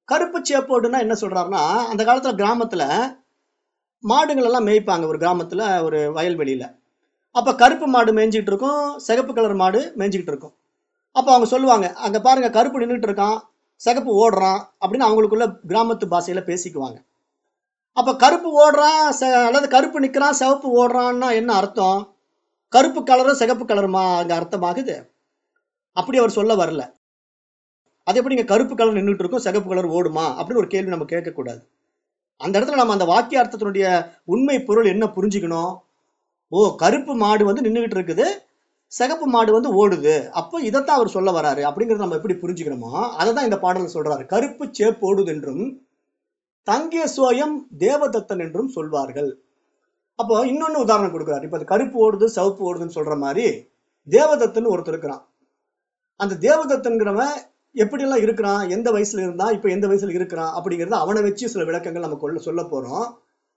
கருப்பு சேப்போடுனா என்ன சொல்றாருன்னா அந்த காலத்துல கிராமத்துல மாடுகள் எல்லாம் மேய்ப்பாங்க. ஒரு கிராமத்துல ஒரு வயல்வெளியில. அப்ப கருப்பு மாடு மேய்ஞ்சிட்டு இருக்கும் சிகப்பு கலர் மாடு மேய்ஞ்சிக்கிட்டு இருக்கும் அப்போ அவங்க சொல்லுவாங்க அங்க பாருங்க கருப்பு நின்றுட்டு இருக்கான் சிகப்பு ஓடுறான் அப்படின்னு அவங்களுக்குள்ள கிராமத்து பாஷையில பேசிக்குவாங்க. அப்ப கருப்பு ஓடுறான் அல்லது கருப்பு நிக்கிறான் சிவப்பு ஓடுறான்னா என்ன அர்த்தம்? கருப்பு கலரும் சிகப்பு கலருமா அங்க அர்த்தமாகுது? அப்படி அவர் சொல்ல வரல. அது எப்படி இங்கே கருப்பு கலர் நின்றுட்டு இருக்கும் சிகப்பு கலர் ஓடுமா அப்படின்னு ஒரு கேள்வி நம்ம கேட்கக்கூடாது. அந்த இடத்துல நம்ம அந்த வாக்கிய அர்த்தத்தினுடைய உண்மை பொருள் என்ன புரிஞ்சுக்கணும்? ஓ கருப்பு மாடு வந்து நின்றுகிட்டு இருக்குது சிகப்பு மாடு வந்து ஓடுது. அப்போ இதைத்தான் அவர் சொல்ல வராரு. அப்படிங்கிறத நம்ம எப்படி புரிஞ்சுக்கணுமோ அதை தான் இந்த பாடலில் சொல்றாரு. கருப்பு சேப்பு ஓடுது என்றும் தங்கிய சோயம் தேவதத்தன் என்றும் சொல்வார்கள். அப்போ இன்னொன்னு உதாரணம் கொடுக்குறாரு. இப்போ அது கருப்பு ஓடுது சிவப்பு ஓடுதுன்னு சொல்ற மாதிரி தேவதத்தன் ஒருத்தர் இருக்கிறான். அந்த தேவதத்தன்கிறவன் எப்படியெல்லாம் இருக்கிறான்? எந்த வயசுல இருந்தா இப்ப எந்த வயசுல இருக்கிறான்? அப்படிங்கறத அவனை வச்சு சில விளக்கங்கள் நம்ம கொள்ள சொல்ல போறோம்.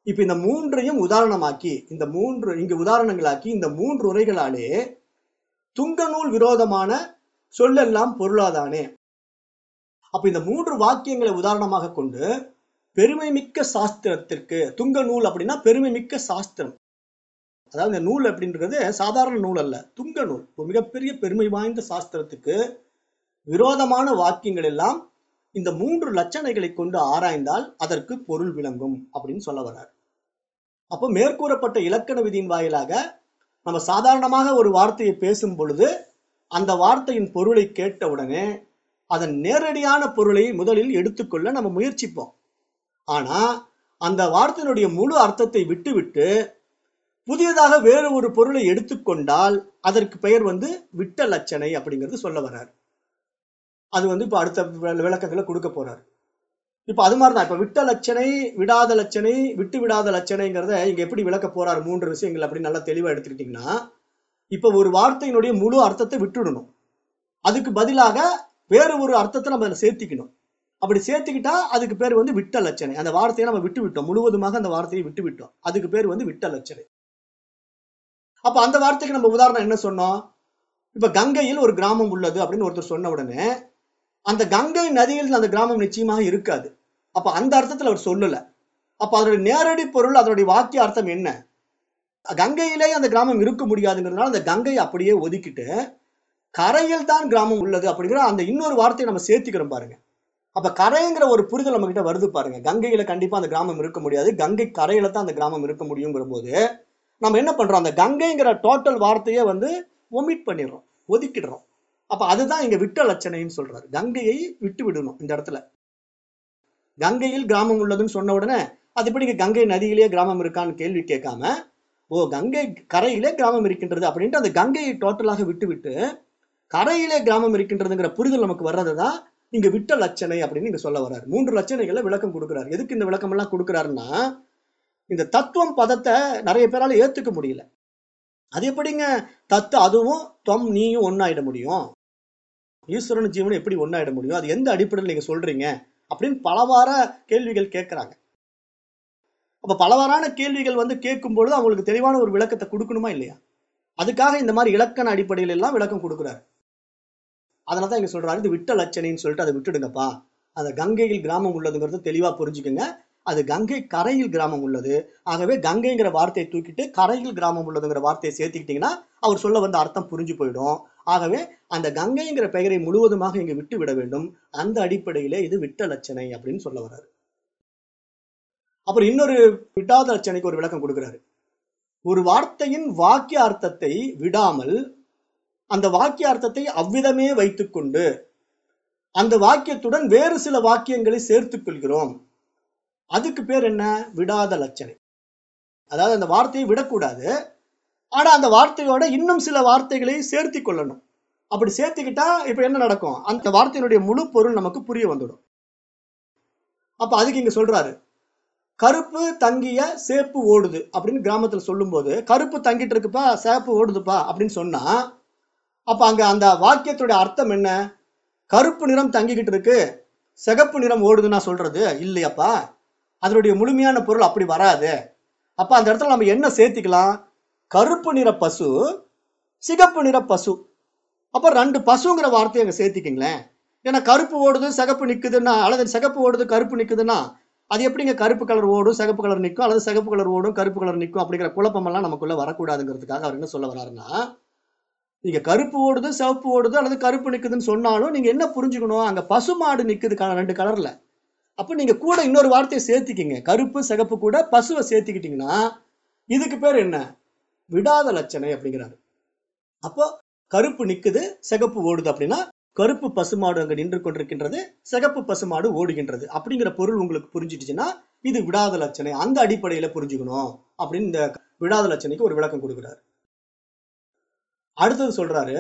இப்ப இந்த மூன்றையும் உதாரணமாக்கி இந்த மூன்று இங்கு உதாரணங்களாக்கி இந்த மூன்று உரைகளாலே துங்கநூல் விரோதமான சொல்லெல்லாம் பொருளாதானே? அப்ப இந்த மூன்று வாக்கியங்களை உதாரணமாக கொண்டு பெருமை மிக்க சாஸ்திரத்திற்கு துங்க நூல் அப்படின்னா பெருமை மிக்க சாஸ்திரம். அதாவது இந்த நூல் அப்படின்றது சாதாரண நூல் அல்ல துங்க நூல். ஒரு மிகப்பெரிய பெருமை வாய்ந்த சாஸ்திரத்துக்கு விரோதமான வாக்கியங்கள் எல்லாம் இந்த மூன்று லட்சணைகளை கொண்டு ஆராய்ந்தால் அதற்கு பொருள் விளங்கும் அப்படின்னு சொல்ல வர்றார். அப்போ மேற்கூறப்பட்ட இலக்கண விதியின் வாயிலாக நம்ம சாதாரணமாக ஒரு வார்த்தையை பேசும் பொழுது அந்த வார்த்தையின் பொருளை கேட்ட உடனே அதன் நேரடியான பொருளை முதலில் எடுத்துக்கொள்ள நம்ம முயற்சிப்போம். ஆனா அந்த வார்த்தையினுடைய முழு அர்த்தத்தை விட்டுவிட்டு புதியதாக வேறு ஒரு பொருளை எடுத்துக்கொண்டால் அதற்கு பெயர் வந்து விட்ட லட்சணை அப்படிங்கிறது சொல்ல வர்றார். அது வந்து இப்ப அடுத்த வி- கொடுக்க போறார். இப்ப அது மாதிரிதான். இப்ப விட்ட லட்சணை விடாத லட்சணை விட்டு விடாத லட்சணைங்கிறத இங்க எப்படி விளக்க போறாரு மூன்று விஷயங்கள் அப்படி நல்லா தெளிவா எடுத்துக்கிட்டீங்கன்னா இப்ப ஒரு வார்த்தையினுடைய முழு அர்த்தத்தை விட்டுடணும். அதுக்கு பதிலாக வேறு ஒரு அர்த்தத்தை நம்ம அதில் சேர்த்திக்கணும். அப்படி சேர்த்துக்கிட்டா அதுக்கு பேர் வந்து விட்ட லட்சணை. அந்த வார்த்தையை நம்ம விட்டு விட்டோம். முழுவதுமாக அந்த வார்த்தையை விட்டு விட்டோம். அதுக்கு பேர் வந்து விட்ட லட்சணை. அப்ப அந்த வார்த்தைக்கு நம்ம உதாரணம் என்ன சொன்னோம்? இப்ப கங்கையில் ஒரு கிராமம் உள்ளது அப்படின்னு ஒருத்தர் சொன்ன உடனே அந்த கங்கை நதியில் அந்த கிராமம் நிச்சயமாக இருக்காது. அப்ப அந்த அர்த்தத்தில் அவர் சொல்லல. அப்ப அதனுடைய நேரடி பொருள் அதனுடைய வாக்கிய அர்த்தம் என்ன? கங்கையிலே அந்த கிராமம் இருக்க முடியாதுங்கிறதுனால அந்த கங்கையை அப்படியே ஒதுக்கிட்டு கரையில் தான் கிராமம் உள்ளது அப்படிங்கிற அந்த இன்னொரு வார்த்தையை நம்ம சேர்த்துக்கிறோம் பாருங்க. அப்ப கரைங்கிற ஒரு புரிதல் நம்ம கிட்ட வருது பாருங்க. கங்கையில கண்டிப்பா அந்த கிராமம் இருக்க முடியாது. கங்கை கரையில தான் அந்த கிராமம் இருக்க முடியுங்கிற போது நம்ம என்ன பண்றோம்? அந்த கங்கைங்கிற டோட்டல் வார்த்தையை வந்து ஒமிட் பண்ணிடுறோம் ஒதுக்கிடுறோம். அப்ப அதுதான் இங்க விட்ட லட்சணைன்னு சொல்றாரு. கங்கையை விட்டு விடணும் இந்த இடத்துல. கங்கையில் கிராமம் உள்ளதுன்னு சொன்ன உடனே அது எப்படி கங்கை நதியிலேயே கிராமம் இருக்கான்னு கேள்வி கேட்காம ஓ கங்கை கரையிலே கிராமம் இருக்கின்றது அப்படின்ட்டு அந்த கங்கையை டோட்டலாக விட்டு விட்டு கரையிலே கிராமம் இருக்கின்றதுங்கிற புரிதல் நமக்கு வர்றதுதான் இங்க விட்ட லட்சணை அப்படின்னு இங்க சொல்ல வர்றாரு. மூன்று லட்சணைகளை விளக்கம் கொடுக்குறாரு. எதுக்கு இந்த விளக்கம் எல்லாம் கொடுக்குறாருன்னா இந்த தத்துவம் பதத்தை நிறைய பேரால ஏத்துக்க முடியல. அது எப்படிங்க? தத்து அதுவும் தொம் நீயும் ஒன்னாயிட முடியும். ஈஸ்வரன் ஜீவனும் எப்படி ஒன்றாயிட முடியும்? அது எந்த அடிப்படையில் நீங்க சொல்றீங்க? அப்படின்னு பலவார கேள்விகள் கேட்குறாங்க. அப்ப பலவாறான கேள்விகள் வந்து கேட்கும்பொழுது அவங்களுக்கு தெளிவான ஒரு விளக்கத்தை கொடுக்கணுமா இல்லையா? அதுக்காக இந்த மாதிரி இலக்கண அடிப்படையில எல்லாம் விளக்கம் கொடுக்குறாரு. அதனால தான் இங்க சொல்றாரு இது விட்ட லட்சணைன்னு சொல்லிட்டு அதை விட்டுடுங்கப்பா. அந்த கங்கையில் கிராமம் உள்ளதுங்கிறது தெளிவா புரிஞ்சுக்கோங்க. அது கங்கை கரையில் கிராமம் உள்ளது. ஆகவே கங்கைங்கிற வார்த்தையை தூக்கிட்டு கரையில் கிராமம் உள்ளதுங்கிற வார்த்தையை சேர்த்துக்கிட்டீங்கன்னா அவர் சொல்ல வந்த அர்த்தம் புரிஞ்சு போயிடும். ஆகவே அந்த கங்கைங்கிற பெயரை முழுவதுமாக இங்கு விட்டு விட வேண்டும். அந்த அடிப்படையிலே இது விட்ட லட்சணை அப்படின்னு சொல்ல வர்றாரு. அப்புறம் இன்னொரு விட்டாத லட்சணைக்கு ஒரு விளக்கம் கொடுக்கிறாரு. ஒரு வார்த்தையின் வாக்கிய அர்த்தத்தை விடாமல் அந்த வாக்கிய அர்த்தத்தை அவ்விதமே வைத்துக்கொண்டு அந்த வாக்கியத்துடன் வேறு சில வாக்கியங்களை சேர்த்துக் கொள்கிறோம். அதுக்கு பேர் என்ன? விடாத லட்சணை. அதாவது அந்த வார்த்தையை விடக்கூடாது. ஆனால் அந்த வார்த்தையோட இன்னும் சில வார்த்தைகளை சேர்த்தி கொள்ளணும். அப்படி சேர்த்துக்கிட்டா இப்போ என்ன நடக்கும்? அந்த வார்த்தையினுடைய முழு பொருள் நமக்கு புரிய வந்துடும். அப்போ அதுக்கு இங்கே சொல்கிறாரு கருப்பு தங்கிய சேப்பு ஓடுது அப்படின்னு கிராமத்தில் சொல்லும்போது கருப்பு தங்கிட்டு இருக்குப்பா சேப்பு ஓடுதுப்பா அப்படின்னு சொன்னால் அப்போ அங்கே அந்த வாக்கியத்துடைய அர்த்தம் என்ன? கருப்பு நிறம் தங்கிக்கிட்டு இருக்கு சிகப்பு நிறம் ஓடுதுன்னா சொல்கிறது இல்லையாப்பா. அதனுடைய முழுமையான பொருள் அப்படி வராது. அப்போ அந்த இடத்துல நம்ம என்ன சேர்த்திக்கலாம்? கருப்பு நிற பசு சிகப்பு நிற பசு. அப்போ ரெண்டு பசுங்கிற வார்த்தையை அங்கே சேர்த்திக்கிங்களேன். ஏன்னா கருப்பு ஓடுது சிகப்பு நிற்குதுன்னா அல்லது சிகப்பு ஓடுது கருப்பு நிற்குதுன்னா அது எப்படிங்க கருப்பு கலர் ஓடும் சிகப்பு கலர் நிற்கும் அல்லது சிகப்பு கலர் ஓடும் கருப்பு கலர் நிற்கும் அப்படிங்கிற குழப்பமெல்லாம் நமக்குள்ளே வரக்கூடாதுங்கிறதுக்காக அவர் என்ன சொல்ல வர்றாருன்னா நீங்கள் கருப்பு ஓடுது சிவப்பு ஓடுது அல்லது கருப்பு நிற்குதுன்னு சொன்னாலும் நீங்கள் என்ன புரிஞ்சுக்கணும்? அங்கே பசுமாடு மாடு க- ரெண்டு கலரில் அப்போ நீங்கள் கூட இன்னொரு வார்த்தையை சேர்த்திக்கிங்க. கருப்பு சிகப்பு கூட பசுவை சேர்த்துக்கிட்டிங்கன்னா இதுக்கு பேர் என்ன? விடாத லட்சணை அப்படிங்கிறாரு. அப்போ கருப்பு நிக்குது சிகப்பு ஓடுது அப்படின்னா கருப்பு பசுமாடு அங்க நின்று கொண்டிருக்கின்றது சிகப்பு பசுமாடு ஓடுகின்றது அப்படிங்கிற பொருள் உங்களுக்கு புரிஞ்சிட்டுச்சுன்னா இது விடாத லட்சணை அந்த அடிப்படையில புரிஞ்சுக்கணும் அப்படின்னு இந்த விடாத லட்சணைக்கு ஒரு விளக்கம் கொடுக்குறாரு. அடுத்தது சொல்றாரு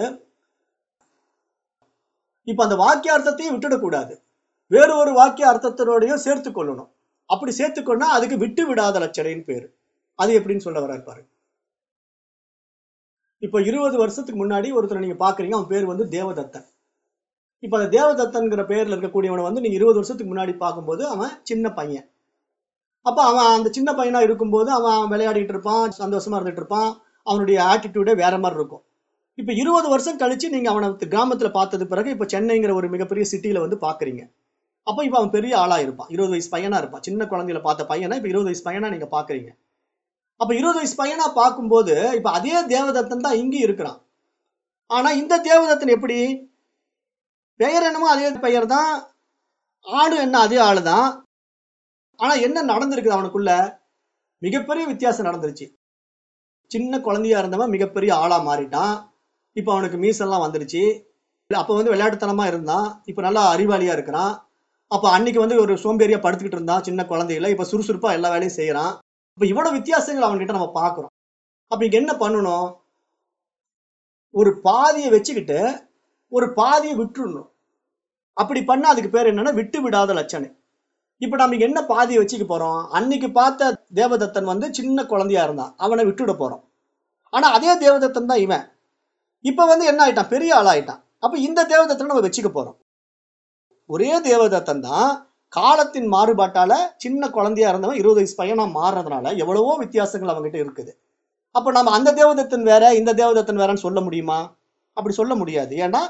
இப்ப அந்த வாக்கிய அர்த்தத்தையும் விட்டுடக்கூடாது. வேறு ஒரு வாக்கிய அர்த்தத்தினோடையும் சேர்த்து கொள்ளணும். அப்படி சேர்த்துக்கொண்டா அதுக்கு விட்டு விடாத லட்சணைன்னு பேரு. அது எப்படின்னு சொல்ல வர்றாரு பாருங்க. இப்போ இருபது வருஷத்துக்கு முன்னாடி ஒருத்தரை நீங்க பாக்குறீங்க அவன் பேர் வந்து தேவதத்தன். இப்போ அந்த தேவதத்தன்கிற பேர்ல இருக்கக்கூடியவனை வந்து நீங்க இருபது வருஷத்துக்கு முன்னாடி பார்க்கும்போது அவன் சின்ன பையன். அப்போ அவன் அந்த சின்ன பையனா இருக்கும்போது அவன் விளையாடிட்டு இருப்பான் சந்தோஷமா இருந்துட்டு இருப்பான் அவனுடைய ஆட்டிடியூடே வேற மாதிரி இருக்கும். இப்போ இருபது வருஷம் கழிச்சு நீங்க அவனை கிராமத்துல பார்த்தது பிறகு இப்போ சென்னைங்கிற ஒரு மிகப்பெரிய சிட்டியில வந்து பாக்குறீங்க. அப்போ இப்போ அவன் பெரிய ஆளா இருப்பான். இருபது வயசு பையனா இருப்பான். சின்ன குழந்தையில பார்த்த பையனை இப்போ இருபது வயசு பையனா நீங்க பாக்குறீங்க. அப்ப இருபது வயசு பையனா பார்க்கும்போது இப்ப அதே தேவதத்தன் தான் இங்கே இருக்கிறான். ஆனா இந்த தேவதத்தன் எப்படி? பெயர் என்னமோ அதே பெயர் தான் ஆடு என்ன அதே ஆளு தான். ஆனா என்ன நடந்திருக்குது அவனுக்குள்ள? மிகப்பெரிய வித்தியாசம் நடந்துருச்சு. சின்ன குழந்தையா இருந்தவன் மிகப்பெரிய ஆளா மாறிட்டான். இப்ப அவனுக்கு மீசெல்லாம் வந்துருச்சு. அப்ப வந்து விளையாட்டுத்தனமா இருந்தான். இப்ப நல்லா அறிவாளியா இருக்கிறான். அப்ப அன்னைக்கு வந்து ஒரு சோம்பேறியா படுத்துக்கிட்டு இருந்தான். சின்ன குழந்தையில. இப்ப சுறுசுறுப்பா எல்லா வேலையும் செய்யறான். இப்ப இவ்வளவு வித்தியாசங்கள் அவன்கிட்ட நம்ம பாக்குறோம் அப்ப இங்க என்ன பண்ணணும்? ஒரு பாதியை வச்சுக்கிட்டு ஒரு பாதியை விட்டுடணும் அப்படி பண்ணா அதுக்கு பேர் என்னன்னா விட்டு விடாத லட்சணை. இப்ப நம்ம என்ன பாதியை வச்சுக்க போறோம்? அன்னைக்கு பார்த்த தேவதத்தன் வந்து சின்ன குழந்தையா இருந்தான் அவனை விட்டுட போறோம். ஆனா அதே தேவதத்தன் தான் இவன். இப்ப வந்து என்ன ஆயிட்டான்? பெரிய ஆளாயிட்டான். அப்ப இந்த தேவதத்தனை நம்ம வச்சுக்க போறோம். ஒரே தேவதத்தன் தான் காலத்தின் மாறுபாட்டால சின்ன குழந்தையா இருந்தவன் இருபது வயசு பையனா மாறுறதுனால எவ்வளவோ வித்தியாசங்கள் அவங்ககிட்ட இருக்குது. அப்ப நம்ம அந்த தேவதத்தன் வேற இந்த தேவதத்தன் வேறன்னு சொல்ல முடியுமா? அப்படி சொல்ல முடியாது. ஏன்னா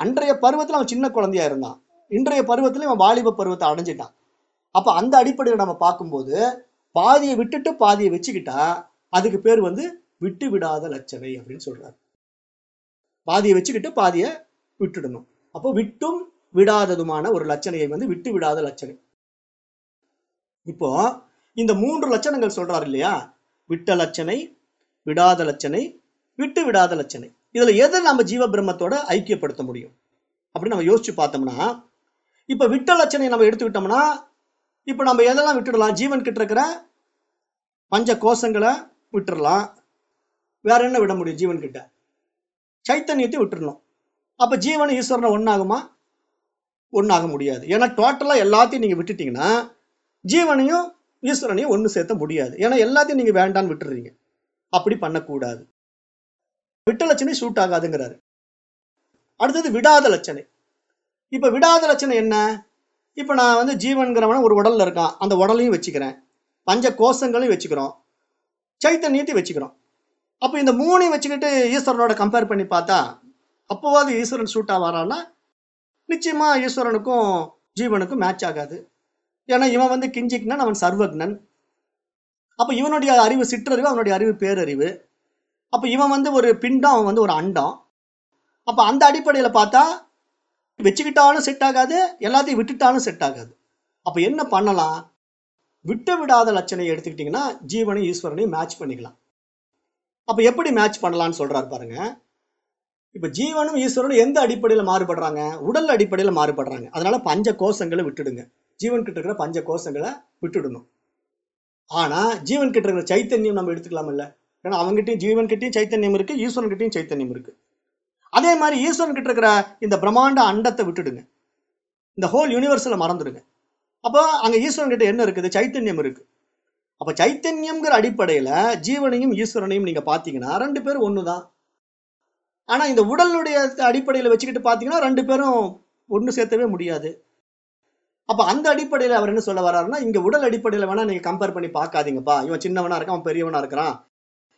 அன்றைய பருவத்துல அவன் சின்ன குழந்தையா இருந்தான். இன்றைய பருவத்துல இவன் வாலிப பருவத்தை அடைஞ்சிட்டான். அப்ப அந்த அடிப்படையில் நம்ம பார்க்கும்போது பாதியை விட்டுட்டு பாதியை வச்சுக்கிட்டா அதுக்கு பேர் வந்து விட்டு விடாத லட்சணை அப்படின்னு சொல்றாரு. பாதியை வச்சுக்கிட்டு பாதியை விட்டுடணும். அப்போ விட்டும் விடாததுமான ஒரு லட்சணையை வந்து விட்டு விடாத லட்சணை. இப்போ இந்த மூன்று லட்சணங்கள் சொல்றாரு இல்லையா? விட்ட லட்சணை விடாத லட்சணை விட்டு விடாத லட்சணை. இதுல எதை நம்ம ஜீவ பிரம்மத்தோட ஐக்கியப்படுத்த முடியும்? அப்படின்னு நம்ம யோசிச்சு பார்த்தோம்னா இப்ப விட்ட லட்சணை நம்ம எடுத்துக்கிட்டோம்னா இப்ப நம்ம எதெல்லாம் விட்டுடலாம்? ஜீவன் கிட்ட இருக்கிற பஞ்ச கோஷங்களை விட்டுறலாம். வேற என்ன விட முடியும் ஜீவன் கிட்ட? சைத்தன்யத்தை விட்டுறணும். அப்ப ஜீவன் ஈஸ்வரனை ஒன்னாகுமா ஒன்றாக முடியாது. ஏன்னா டோட்டலாக எல்லாத்தையும் நீங்கள் விட்டுட்டீங்கன்னா ஜீவனையும் ஈஸ்வரனையும் ஒன்று சேர்த்த முடியாது. ஏன்னா எல்லாத்தையும் நீங்கள் வேண்டான்னு விட்டுறீங்க. அப்படி பண்ணக்கூடாது. விட்ட லட்சணை சூட் ஆகாதுங்கிறாரு. அடுத்தது விடாத லட்சணை. இப்போ விடாத லட்சணை என்ன? இப்போ நான் வந்து ஜீவன்கிறவன ஒரு உடலில் இருக்கான். அந்த உடலையும் வச்சுக்கிறேன். பஞ்ச கோஷங்களையும் வச்சுக்கிறோம். சைத்தன்யத்தையும் வச்சுக்கிறோம். அப்போ இந்த மூணையும் வச்சுக்கிட்டு ஈஸ்வரனோட கம்பேர் பண்ணி பார்த்தா அப்போவாது ஈஸ்வரன் சூட் ஆவாரான்னா நிச்சயமா ஈஸ்வரனுக்கும் ஜீவனுக்கும் மேட்ச் ஆகாது. ஏன்னா இவன் வந்து கிஞ்சிக்னன் அவன் சர்வக்னன். அப்போ இவனுடைய அறிவு சிற்றறிவு அவனுடைய அறிவு பேரறிவு. அப்போ இவன் வந்து ஒரு பிண்டம் அவன் வந்து ஒரு அண்டம். அப்போ அந்த அடிப்படையில் பார்த்தா வச்சுக்கிட்டாலும் செட் ஆகாது எல்லாத்தையும் விட்டுட்டாலும் செட் ஆகாது. அப்போ என்ன பண்ணலாம்? விட்டு விடாத லட்சணையை எடுத்துக்கிட்டிங்கன்னா ஜீவனையும் ஈஸ்வரனையும் மேட்ச் பண்ணிக்கலாம். அப்போ எப்படி மேட்ச் பண்ணலான்னு சொல்கிறார் பாருங்கள் இப்போ ஜீவனும் ஈஸ்வரனும் எந்த அடிப்படையில் மாறுபடுறாங்க? உடல் அடிப்படையில் மாறுபடுறாங்க. அதனால பஞ்ச கோஷங்களை விட்டுடுங்க. ஜீவன் கிட்ட இருக்கிற பஞ்ச கோஷங்களை விட்டுடணும். ஆனா ஜீவன் கிட்ட இருக்கிற சைத்தன்யம் நம்ம எடுத்துக்கலாம்ல ஏன்னா அவங்ககிட்டயும் ஜீவன் கிட்டயும் சைத்தன்யம் இருக்கு ஈஸ்வரன் கிட்டயும் சைத்தன்யம் இருக்கு. அதே மாதிரி ஈஸ்வரன் கிட்ட இருக்கிற இந்த பிரம்மாண்ட அண்டத்தை விட்டுடுங்க. இந்த ஹோல் யூனிவர்ஸில் மறந்துடுங்க. அப்போ அங்க ஈஸ்வரன் கிட்ட என்ன இருக்குது? சைத்தன்யம் இருக்கு. அப்ப சைத்தன்யம்ங்கிற அடிப்படையில ஜீவனையும் ஈஸ்வரனையும் நீங்க பாத்தீங்கன்னா ரெண்டு பேரும் ஒண்ணுதான். ஆனால் இந்த உடலுடைய அடிப்படையில் வச்சுக்கிட்டு பார்த்தீங்கன்னா ரெண்டு பேரும் ஒன்று சேர்த்தவே முடியாது. அப்போ அந்த அடிப்படையில் அவர் என்ன சொல்ல வர்றாருன்னா இங்கே உடல் அடிப்படையில் வேணால் நீங்கள் கம்பேர் பண்ணி பார்க்காதீங்கப்பா. இவன் சின்னவனாக இருக்கான் அவன் பெரியவனாக இருக்கிறான்.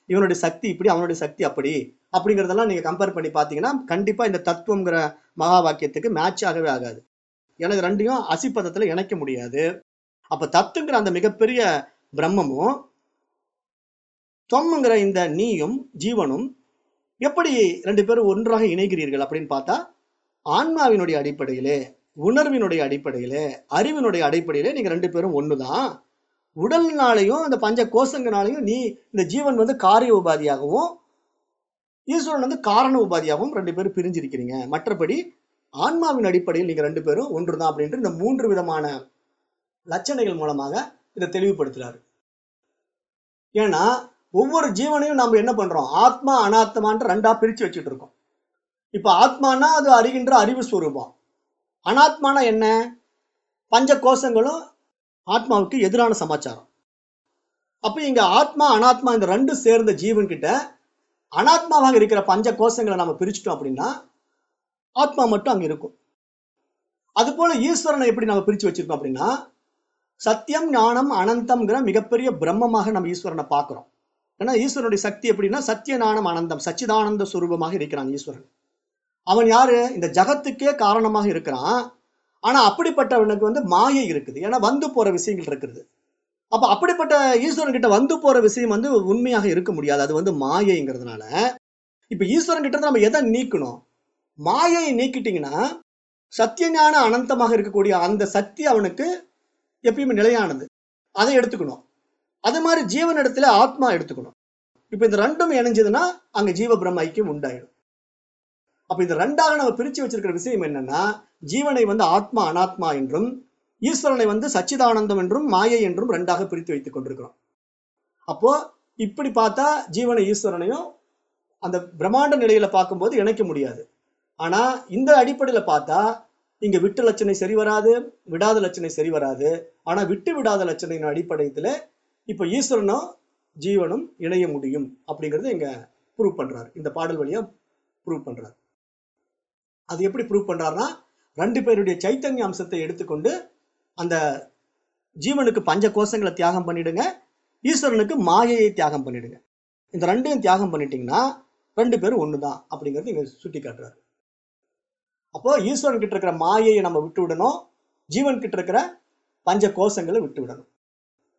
இவனுடைய சக்தி இப்படி அவனுடைய சக்தி அப்படி. அப்படிங்கிறதெல்லாம் நீங்கள் கம்பேர் பண்ணி பார்த்தீங்கன்னா கண்டிப்பாக இந்த தத்துவங்கிற மகா வாக்கியத்துக்கு மேட்ச் ஆகவே ஆகாது. எனக்கு ரெண்டையும் அசிப்பதத்தில் இணைக்க முடியாது. அப்போ தத்துங்கிற அந்த மிகப்பெரிய பிரம்மமும் தொம்முங்கிற இந்த நீயும் ஜீவனும் எப்படி ரெண்டு பேரும் ஒன்றாக இணைகிறீர்கள் அப்படின்னு பார்த்தா ஆன்மாவினுடைய அடிப்படையிலே உணர்வினுடைய அடிப்படையிலே அறிவினுடைய அடிப்படையிலே நீங்க ரெண்டு பேரும் ஒண்ணுதான். உடல்னாலையும் இந்த பஞ்ச கோஷங்கனாலையும் நீ இந்த ஜீவன் வந்து காரிய உபாதியாகவும் ஈஸ்வரன் வந்து காரண உபாதியாகவும் ரெண்டு பேரும் பிரிஞ்சிருக்கிறீங்க. மற்றபடி ஆன்மாவின் அடிப்படையில் நீங்க ரெண்டு பேரும் ஒன்றுதான் அப்படின்ட்டு இந்த மூன்று விதமான லட்சணைகள் மூலமாக இதை தெளிவுபடுத்துறாரு. ஏன்னா ஒவ்வொரு ஜீவனையும் நம்ம என்ன பண்றோம்? ஆத்மா அனாத்மான்ற ரெண்டா பிரிச்சு வச்சுட்டு இருக்கோம். இப்ப ஆத்மானா அது அறிகின்ற அறிவு ஸ்வரூபம் அனாத்மானா என்ன? பஞ்ச கோஷங்களும் ஆத்மாவுக்கு எதிரான சமாச்சாரம். அப்ப இங்க ஆத்மா அனாத்மா இந்த ரெண்டு சேர்ந்த ஜீவன் கிட்ட அனாத்மாவாக இருக்கிற பஞ்ச கோஷங்களை நம்ம பிரிச்சுட்டோம் அப்படின்னா ஆத்மா மட்டும் அங்க இருக்கும். அது போல ஈஸ்வரனை எப்படி நம்ம பிரிச்சு வச்சிருக்கோம் அப்படின்னா சத்தியம் ஞானம் அனந்தம்ங்கிற மிகப்பெரிய பிரம்மமாக நம்ம ஈஸ்வரனை பார்க்கிறோம். ஏன்னா ஈஸ்வரனுடைய சக்தி எப்படின்னா சத்தியநானம் ஞானம் அனந்தம் சச்சிதானந்த சுரூபமாக இருக்கிறான் ஈஸ்வரன். அவன் யாரு? இந்த ஜகத்துக்கே காரணமாக இருக்கிறான். ஆனா அப்படிப்பட்டவனுக்கு வந்து மாயை இருக்குது. ஏன்னா வந்து போற விஷயங்கள் இருக்குது. அப்ப அப்படிப்பட்ட ஈஸ்வரன் கிட்ட வந்து போற விஷயம் வந்து உண்மையாக இருக்க முடியாது. அது வந்து மாயைங்கிறதுனால. இப்ப ஈஸ்வரன் கிட்ட இருந்து நம்ம எதை நீக்கணும்? மாயையை நீக்கிட்டீங்கன்னா சத்தியஞான அனந்தமாக இருக்கக்கூடிய அந்த சக்தி அவனுக்கு எப்பயுமே நிலையானது. அதை எடுத்துக்கணும். அது மாதிரி ஜீவன் இடத்துல ஆத்மா எடுத்துக்கணும். இப்ப இந்த ரெண்டும் இணைஞ்சதுன்னா அங்க ஜீவ பிரம்ம ஐக்கியம் உண்டாயிடும். அப்ப இந்த ரெண்டாக நம்ம பிரிச்சு வச்சிருக்கிற விஷயம் என்னன்னா ஜீவனை வந்து ஆத்மா அனாத்மா என்றும் ஈஸ்வரனை வந்து சச்சிதானந்தம் என்றும் மாயை என்றும் ரெண்டாக பிரித்து வைத்துக் கொண்டிருக்கிறோம். அப்போ இப்படி பார்த்தா ஜீவனை ஈஸ்வரனையும் அந்த பிரம்மாண்ட நிலையில பார்க்கும்போது இணைக்க முடியாது. ஆனா இந்த அடிப்படையில பார்த்தா இங்க விட்டு லட்சணை சரி வராது விடாத லட்சணை சரி வராது. ஆனா விட்டு விடாத லட்சணையின் அடிப்படையத்துல இப்போ ஈஸ்வரனும் ஜீவனும் இணைய முடியும் அப்படிங்கிறத இங்க ப்ரூவ் பண்றாரு. இந்த பாடல் வழியா ப்ரூவ் பண்றாரு. அது எப்படி ப்ரூவ் பண்றாருன்னா ரெண்டு பேருடைய சைத்தன்ய அம்சத்தை எடுத்துக்கொண்டு அந்த ஜீவனுக்கு பஞ்ச கோஷங்களை தியாகம் பண்ணிடுங்க ஈஸ்வரனுக்கு மாயையை தியாகம் பண்ணிடுங்க. இந்த ரெண்டையும் தியாகம் பண்ணிட்டீங்கன்னா ரெண்டு பேரும் ஒண்ணுதான் அப்படிங்கறத இங்க சுட்டி காட்டுறாரு அப்போ ஈஸ்வரன் கிட்ட இருக்கிற மாயையை நம்ம விட்டு விடணும் ஜீவன் கிட்ட இருக்கிற பஞ்ச கோஷங்களை விட்டு விடணும்.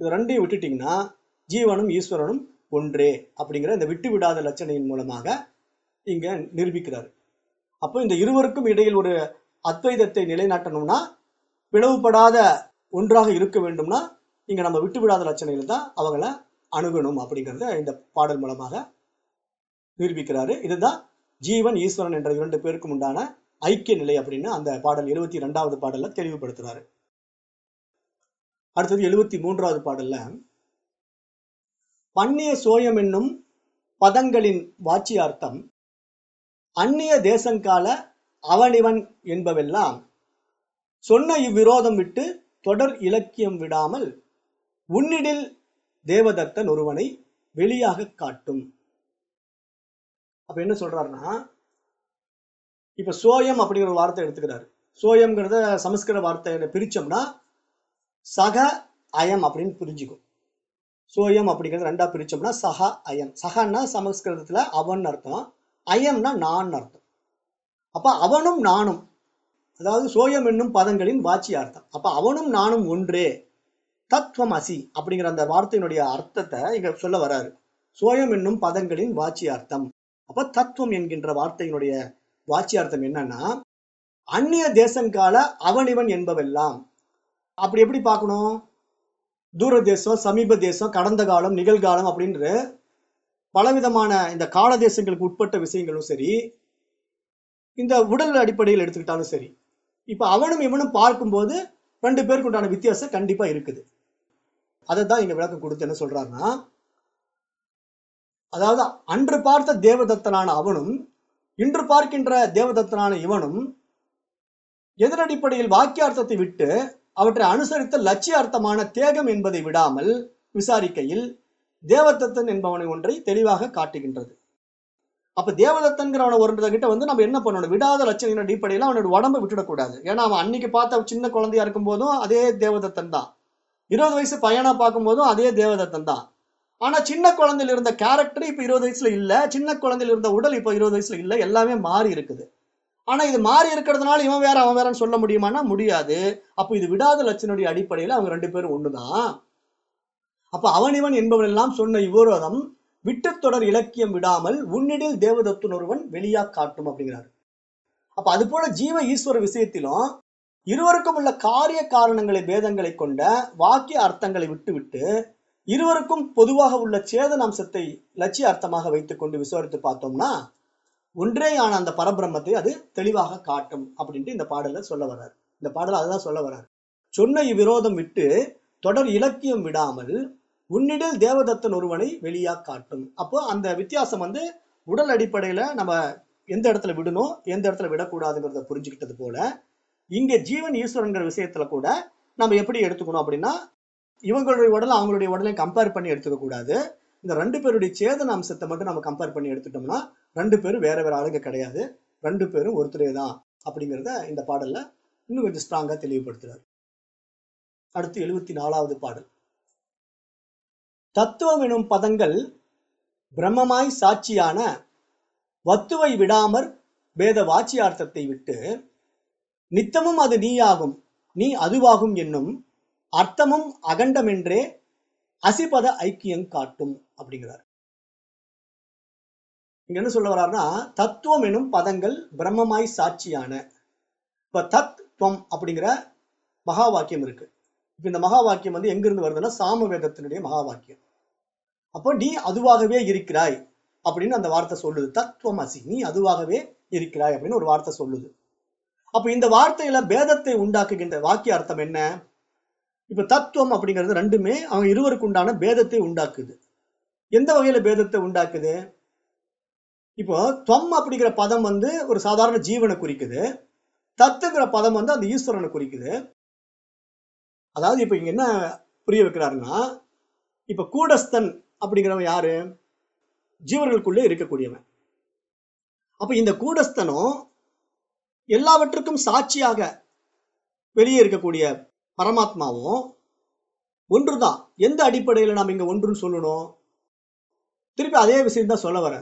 இது ரெண்டையும் விட்டுட்டீங்கன்னா ஜீவனும் ஈஸ்வரனும் ஒன்றே அப்படிங்கிற இந்த விட்டு விடாத லட்சணையின் மூலமாக இங்க நிரூபிக்கிறார். அப்போ இந்த இருவருக்கும் இடையில் ஒரு அத்வைதத்தை நிலைநாட்டணும்னா பிளவுபடாத ஒன்றாக இருக்க வேண்டும்னா இங்க நம்ம விட்டு விடாத லட்சணையில் தான் அவங்கள அணுகணும் அப்படிங்கிறத இந்த பாடல் மூலமாக நிரூபிக்கிறாரு. இதுதான் ஜீவன் ஈஸ்வரன் என்ற இரண்டு பேருக்கும் உண்டான ஐக்கிய நிலை அப்படின்னு அந்த பாடல் எழுபத்தி ரெண்டாவது பாடலில் தெளிவுபடுத்துகிறாரு அடுத்தது எழுபத்தி மூன்றாவது பாடல்ல பன்னிய சோயம் என்னும் பதங்களின் வாட்சியார்த்தம் அந்நிய தேசங்கால அவனிவன் என்பவெல்லாம் சொன்ன இவ்விரோதம் விட்டு தொடர் இலக்கியம் விடாமல் உன்னிடில் தேவதத்தன் ஒருவனை வெளியாக காட்டும். அப்ப என்ன சொல்றாருன்னா இப்ப சோயம் அப்படிங்கிற ஒரு வார்த்தை எடுத்துக்கிறாரு. சோயம்ங்கிறத சமஸ்கிருத வார்த்தையில பிரிச்சோம்னா சக அயம் அப்படின்னு புரிஞ்சுக்கும். சோயம் அப்படிங்கிறது ரெண்டா பிரிச்சோம்னா சஹா அயம். சஹன்னா சமஸ்கிருதத்துல அவன் அர்த்தம் அயம்னா நான் அர்த்தம். அப்ப அவனும் நானும் அதாவது சோயம் என்னும் பதங்களின் வாச்சியார்த்தம் அப்ப அவனும் நானும் ஒன்றே. தத்துவம் அசி அப்படிங்கிற அந்த வார்த்தையினுடைய அர்த்தத்தை இங்க சொல்ல வராரு. சோயம் என்னும் பதங்களின் வாச்சியார்த்தம் அப்ப தத்துவம் என்கின்ற வார்த்தையினுடைய வாட்சி அர்த்தம் என்னன்னா அந்நிய தேசங்கால அவனிவன் என்பவெல்லாம் அப்படி எப்படி பார்க்கணும்? தூர தேசம் சமீப தேசம் கடந்த காலம் நிகழ்காலம் அப்படின்ற பலவிதமான இந்த கால தேசங்களுக்கு உட்பட்ட விஷயங்களும் சரி இந்த உடல் அடிப்படையில் எடுத்துக்கிட்டாலும் சரி இப்போ அவனும் இவனும் பார்க்கும்போது ரெண்டு பேருக்கு உண்டான வித்தியாசம் கண்டிப்பா இருக்குது. அதை தான் இங்க விளக்கம் கொடுத்து என்ன சொல்றாருன்னா அதாவது அன்று பார்த்த தேவதத்தனான அவனும் இன்று பார்க்கின்ற தேவதத்தனான இவனும் எதிரடிப்படையில் வாக்கியார்த்தத்தை விட்டு அவற்றை அனுசரித்த லட்சியார்த்தமான தேகம் என்பதை விடாமல் விசாரிக்கையில் தேவதத்தன் என்பவனை ஒன்றை தெளிவாக காட்டுகின்றது. அப்ப தேவதத்தன்கிறவன ஒருத்த கிட்ட வந்து நம்ம என்ன பண்ணணும்? விடாத லட்சணின் அடிப்படையில் அவனோட உடம்ப விட்டுடக்கூடாது. ஏன்னா அவன் அன்னைக்கு பார்த்த சின்ன குழந்தையா இருக்கும் போதும் அதே தேவதத்தன் தான். இருபது வயசு பையனா பார்க்கும் போதும் அதே தேவதத்தன் தான். ஆனா சின்ன குழந்தையில இருந்த கேரக்டர் இப்ப இருபது வயசுல இல்ல. சின்ன குழந்தையில இருந்த உடல் இப்ப இருபது வயசுல இல்ல. எல்லாமே மாறி இருக்குது. ஆனா இது மாறி இருக்கிறதுனால இவன் வேற அவன் வேறன்னு சொல்ல முடியுமானா முடியாது. அப்ப இது விடாத லட்சனுடைய அடிப்படையில அவங்க ரெண்டு பேரும் ஒண்ணுதான். அப்ப அவன் இவன் என்பவன் எல்லாம் சொன்ன இவ்விரோதம் விட்டு தொடர் இலக்கியம் விடாமல் உன்னிடில் தேவதத்துன் ஒருவன் வெளியா காட்டும் அப்படிங்கிறாரு. அப்ப அது போல ஜீவ ஈஸ்வர விஷயத்திலும் இருவருக்கும் உள்ள காரிய காரணங்களை பேதங்களை கொண்ட வாக்கிய அர்த்தங்களை விட்டுவிட்டு இருவருக்கும் பொதுவாக உள்ள சேதன அம்சத்தை லட்சிய அர்த்தமாக வைத்துக் கொண்டு விசாரித்து பார்த்தோம்னா ஒன்றேயான அந்த பரபிரம்மத்தை அது தெளிவாக காட்டும் அப்படின்ட்டு இந்த பாடல சொல்ல வர்றார். இந்த பாடல் அதுதான் சொல்ல வர்றார். சொன்ன விரோதம் விட்டு தொடர் இலக்கியம் விடாமல் உன்னிடல் தேவதத்தன் ஒருவனை வெளியா காட்டும். அப்போ அந்த வித்தியாசம் வந்து உடல் அடிப்படையில நம்ம எந்த இடத்துல விடணும் எந்த இடத்துல விடக்கூடாதுங்கிறத புரிஞ்சுக்கிட்டது போல இங்க ஜீவன் ஈஸ்வரங்கிற விஷயத்துல கூட நம்ம எப்படி எடுத்துக்கணும் அப்படின்னா இவங்களுடைய உடலை அவங்களுடைய உடலையும் கம்பேர் பண்ணி எடுத்துக்க கூடாது இந்த ரெண்டு பேருடைய சேதன அம்சத்தை மட்டும் நம்ம கம்பேர் பண்ணி எடுத்துட்டோம்னா ரெண்டு பேரும் வேற வேற ஆளுங்க கிடையாது. ரெண்டு பேரும் ஒருத்தரே தான் அப்படிங்கிறத இந்த பாடல்ல இன்னும் கொஞ்சம் ஸ்ட்ராங்கா தெளிவுபடுத்துறாரு. அடுத்து எழுபத்தி நாலாவது பாடல். தத்துவம் எனும் பதங்கள் பிரம்மமாய் சாட்சியான வத்துவை விடாமற் வேத வாட்சியார்த்தத்தை விட்டு நித்தமும் அது நீயாகும் நீ அதுவாகும் என்னும் அர்த்தமும் அகண்டமென்றே அசிபத ஐக்கியம் காட்டும் அப்படிங்கிறார். இங்க என்ன சொல்ல வர்றாருன்னா தத்துவம் எனும் பதங்கள் பிரம்மமாய் சாட்சியான. இப்ப தத்துவம் அப்படிங்கிற மகா வாக்கியம் இருக்கு. இப்ப இந்த மகா வாக்கியம் வந்து எங்கிருந்து வருதுன்னா சாம வேதத்தினுடைய மகா வாக்கியம். அப்போ நீ அதுவாகவே இருக்கிறாய் அப்படின்னு அந்த வார்த்தை சொல்லுது. தத்துவம் அசி நீ அதுவாகவே இருக்கிறாய் அப்படின்னு ஒரு வார்த்தை சொல்லுது. அப்ப இந்த வார்த்தையில பேதத்தை உண்டாக்குகின்ற வாக்கிய அர்த்தம் என்ன? இப்ப தத்துவம் அப்படிங்கிறது ரெண்டுமே அவங்க இருவருக்கு உண்டான பேதத்தை உண்டாக்குது. எந்த வகையில பேதத்தை உண்டாக்குது? இப்போ துவம் அப்படிங்கிற பதம் வந்து ஒரு சாதாரண ஜீவனை குறிக்குது. தத்துங்கிற பதம் வந்து அந்த ஈஸ்வரனை குறிக்குது. அதாவது இப்போ இங்க என்ன புரிய வைக்கிறாருன்னா இப்ப கூடஸ்தன் அப்படிங்கிறவன் யாரு? ஜீவர்களுக்குள்ளே இருக்கக்கூடியவன். அப்ப இந்த கூடஸ்தனும் எல்லாவற்றுக்கும் சாட்சியாக வெளியே இருக்கக்கூடிய பரமாத்மாவும் ஒன்றுதான். எந்த அடிப்படையில் நாம் இங்க ஒன்றுன்னு சொல்லணும்? திருப்பி அதே விஷயம் தான் சொல்ல வர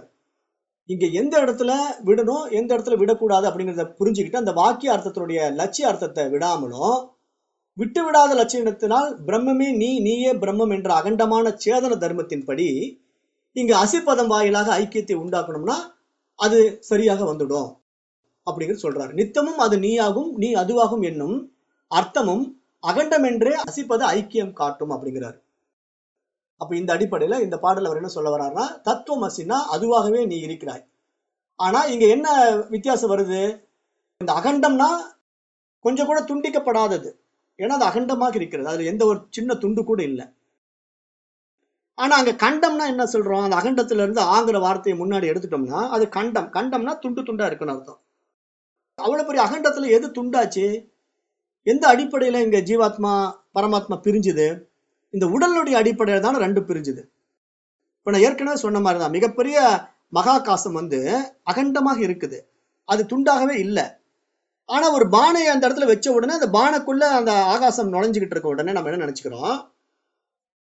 இங்க எந்த இடத்துல விடணும் எந்த இடத்துல விடக்கூடாது அப்படிங்கிறத புரிஞ்சுக்கிட்டு அந்த வாக்கிய அர்த்தத்தினுடைய லட்சிய அர்த்தத்தை விடாமலும் விட்டு விடாத லட்சியத்தினால் பிரம்மமே நீ நீயே பிரம்மம் என்ற அகண்டமான சேதன தர்மத்தின்படி இங்க அசிப்பதம் வாயிலாக ஐக்கியத்தை உண்டாக்கணும்னா அது சரியாக வந்துடும் அப்படிங்கிறது சொல்றாரு. நித்தமும் அது நீயாகும் நீ அதுவாகும் என்னும் அர்த்தமும் அகண்டம் என்றே அசிப்பத ஐக்கியம் காட்டும் அப்படிங்கிறார். அப்ப இந்த அடிப்படையில இந்த பாடல் அவர் என்ன சொல்ல வர்றாருன்னா தத்துவம் அசினா அதுவாகவே நீ இருக்கிறாய். ஆனா இங்க என்ன வித்தியாசம் வருது? இந்த அகண்டம்னா கொஞ்சம் கூட துண்டிக்கப்படாதது. ஏன்னா அது அகண்டமாக இருக்கிறது. அதுல எந்த ஒரு சின்ன துண்டு கூட இல்லை. ஆனா அங்க கண்டம்னா என்ன சொல்றோம்? அந்த அகண்டத்துல இருந்து ஆங்கிற வார்த்தையை முன்னாடி எடுத்துட்டோம்னா அது கண்டம். கண்டம்னா துண்டு துண்டா இருக்குன்னு அர்த்தம். அவ்வளவு பெரிய அகண்டத்துல எது துண்டாச்சு? எந்த அடிப்படையில இங்க ஜீவாத்மா பரமாத்மா பிரிஞ்சுது? இந்த உடலுடைய அடிப்படையில் தான் ரெண்டு பிரிஞ்சுது. இப்போ நான் ஏற்கனவே சொன்ன மாதிரி தான் மிகப்பெரிய மகாகாசம் வந்து அகண்டமாக இருக்குது. அது துண்டாகவே இல்லை. ஆனால் ஒரு பானையை அந்த இடத்துல வச்ச உடனே அந்த பானைக்குள்ள அந்த ஆகாசம் நுழைஞ்சுக்கிட்டு இருக்க உடனே நம்ம என்ன நினச்சிக்கிறோம்?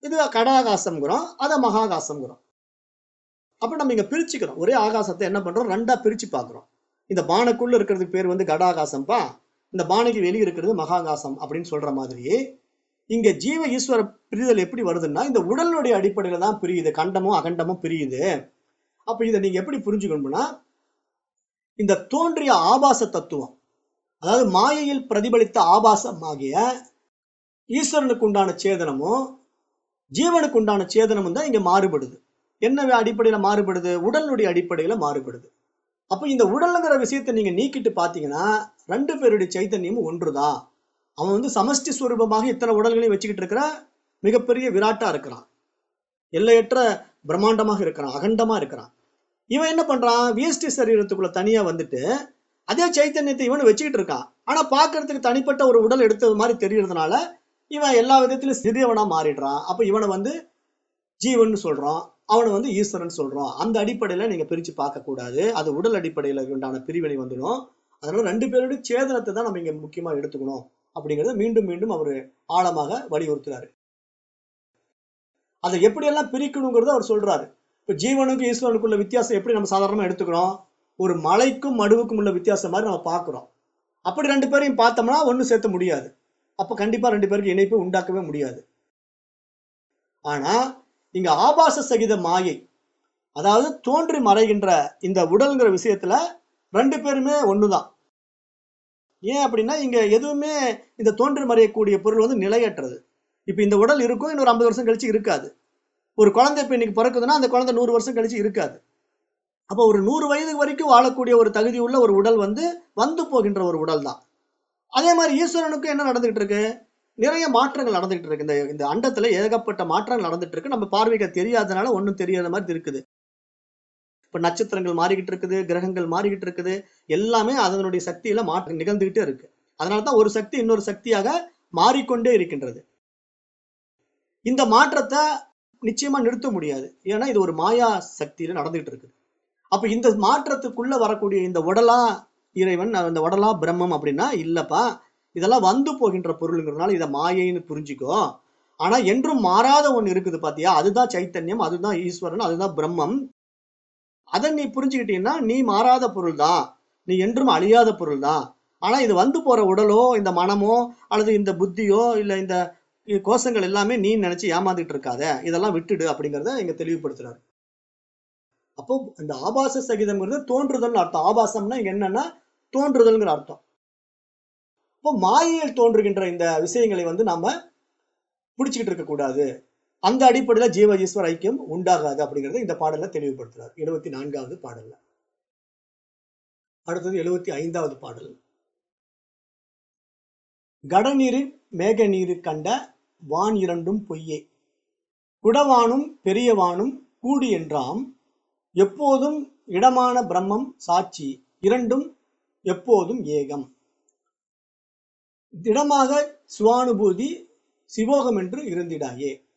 இது கடாகாசம்ங்கிறோம் அதை மகாகாசம்ங்கிறோம். அப்போ நம்ம இங்கே பிரிச்சுக்கிறோம். ஒரே ஆகாசத்தை என்ன பண்ணுறோம் ரெண்டாக பிரித்து பார்க்குறோம். இந்த பானைக்குள்ள இருக்கிறதுக்கு பேர் வந்து கடாகாசம்ப்பா இந்த பானைக்கு வெளியே இருக்கிறது மகாகாசம் அப்படின்னு சொல்ற மாதிரி இங்க ஜீவ ஈஸ்வர பிரிதல் எப்படி வருதுன்னா இந்த உடலுடைய அடிப்படையில தான் பிரியுது. கண்டமும் அகண்டமும் பிரியுது. அப்ப இதை நீங்க எப்படி புரிஞ்சுக்கணும்னா இந்த தோன்றிய ஆபாச தத்துவம் அதாவது மாயையில் பிரதிபலித்த ஆபாசமாகிய ஈஸ்வரனுக்கு உண்டான சேதனமும் ஜீவனுக்கு உண்டான சேதனமும் தான் இங்க மாறுபடுது. என்ன அடிப்படையில மாறுபடுது? உடலுடைய அடிப்படையில மாறுபடுது. அப்ப இந்த உடலுங்கிற விஷயத்தை நீங்க நீக்கிட்டு பாத்தீங்கன்னா ரெண்டு பேருடைய சைத்தன்யமும் ஒன்றுதான். அவன் வந்து சமஷ்டி ஸ்வரூபமாக இத்தனை உடல்களையும் வச்சுக்கிட்டு இருக்கிற மிகப்பெரிய விராட்டா இருக்கிறான். எல்லையற்ற பிரம்மாண்டமாக இருக்கிறான் அகண்டமா இருக்கிறான். இவன் என்ன பண்றான்? விஎஸ்டி சரீரத்துக்குள்ள தனியா வந்துட்டு அதே சைத்தன்யத்தை இவன் வச்சுக்கிட்டு இருக்கான். ஆனா பாக்குறதுக்கு தனிப்பட்ட ஒரு உடல் எடுத்தது மாதிரி தெரியறதுனால இவன் எல்லா விதத்திலும் சிறியவனா மாறிடுறான். அப்ப இவனை வந்து ஜீவன் சொல்றோம் அவனை வந்து ஈஸ்வரன் சொல்றோம். அந்த அடிப்படையில நீங்க பிரிச்சு பார்க்க கூடாது. அது உடல் அடிப்படையில உண்டான பிரிவினை வந்துடும். அதனால ரெண்டு பேருடைய சேதனத்தை தான் நம்ம இங்க முக்கியமா எடுத்துக்கணும். அப்படிங்கிறத மீண்டும் மீண்டும் அவர் ஆழமாக வலியுறுத்துறாரு. அதை எப்படியெல்லாம் பிரிக்கணுங்கிறத அவர் சொல்றாரு. இப்ப ஜீவனுக்கும் ஈஸ்வரனுக்குள்ள வித்தியாசம் எப்படி நம்ம சாதாரணமா எடுத்துக்கிறோம்? ஒரு மலைக்கும் மடுவுக்கும் உள்ள வித்தியாசம் மாதிரி நம்ம பார்க்கிறோம். அப்படி ரெண்டு பேரையும் பார்த்தோம்னா ஒன்றும் சேர்த்த முடியாது. அப்ப கண்டிப்பா ரெண்டு பேருக்கு இணைப்பு உண்டாக்கவே முடியாது. ஆனா இங்க ஆபாச சகித மாயை அதாவது தோன்றி மறைகின்ற இந்த உடல்ங்கிற விஷயத்துல ரெண்டு பேருமே ஒண்ணுதான். ஏன் அப்படின்னா இங்க எதுவுமே இந்த தோன்று மறையக்கூடிய பொருள் வந்து நிலையற்றது. இப்போ இந்த உடல் இருக்கும் இன்னொரு ஐம்பது வருஷம் கழிச்சு இருக்காது. ஒரு குழந்தை இப்போ இன்னைக்கு பிறக்குதுன்னா அந்த குழந்தை நூறு வருஷம் கழிச்சு இருக்காது. அப்போ ஒரு நூறு வயது வரைக்கும் வாழக்கூடிய ஒரு தகுதி உள்ள ஒரு உடல் வந்து வந்து போகின்ற ஒரு உடல் தான். அதே மாதிரி ஈஸ்வரனுக்கும் என்ன நடந்துகிட்டு இருக்கு? நிறைய மாற்றங்கள் நடந்துகிட்டு இருக்கு. இந்த இந்த அண்டத்துல ஏகப்பட்ட மாற்றங்கள் நடந்துட்டு இருக்கு. நம்ம பார்வைக்கு தெரியாதனால ஒன்றும் தெரியாத மாதிரி இருக்குது. இப்ப நட்சத்திரங்கள் மாறிக்கிட்டு இருக்குது கிரகங்கள் மாறிக்கிட்டு இருக்குது. எல்லாமே அதனுடைய சக்தியில மாற்றம் நிகழ்ந்துகிட்டே இருக்கு. அதனாலதான் ஒரு சக்தி இன்னொரு சக்தியாக மாறிக்கொண்டே இருக்கின்றது. இந்த மாற்றத்தை நிச்சயமா நிறுத்த முடியாது. ஏன்னா இது ஒரு மாயா சக்தியில நடந்துகிட்டு இருக்கு அப்ப இந்த மாற்றத்துக்குள்ள வரக்கூடிய இந்த உடலா இறைவன் இந்த உடலா பிரம்மம் அப்படின்னா இல்லப்பா இதெல்லாம் வந்து போகின்ற பொருளுங்கிறதுனால இதை மாயைன்னு புரிஞ்சுக்கோ. ஆனா என்றும் மாறாத ஒண்ணு இருக்குது பாத்தியா? அதுதான் சைத்தன்யம் அதுதான் ஈஸ்வரன் அதுதான் பிரம்மம். அதை நீ புரிஞ்சுக்கிட்டீங்கன்னா நீ மாறாத பொருள் தான் நீ என்றும் அழியாத பொருள் தான் ஆனா இது வந்து போற உடலோ இந்த மனமோ அல்லது இந்த புத்தியோ இல்ல இந்த கோஷங்கள் எல்லாமே நீ நினைச்சு ஏமாந்துட்டு இருக்காத. இதெல்லாம் விட்டுடு அப்படிங்கறத இங்க தெளிவுபடுத்துறாரு. அப்போ இந்த ஆபாச சகிதம்ங்கிறது தோன்றுதல் அர்த்தம். ஆபாசம்னா இங்க என்னன்னா தோன்றுதல்ங்கிற அர்த்தம். இப்போ மாயையில் தோன்றுகின்ற இந்த விஷயங்களை வந்து நாம பிடிச்சிக்கிட்டு இருக்க கூடாது அந்த அடிப்படையில ஜீவ ஈஸ்வர ஐக்கியம் உண்டாகாது அப்படிங்கறத இந்த பாடலில் தெளிவுபடுத்துறார். எழுபத்தி நான்காவது பாடல்ல. அடுத்தது எழுபத்தி ஐந்தாவது பாடல். கடநீரின் மேக நீரு கண்ட வான் இரண்டும் பொய்யே. குடவானும் பெரியவானும் கூடி என்றாம். எப்போதும் இடமான பிரம்மம் சாட்சி இரண்டும் எப்போதும் ஏகம். திடமாக சுவானுபூதி சிவோகம் என்று இருந்திடாயே.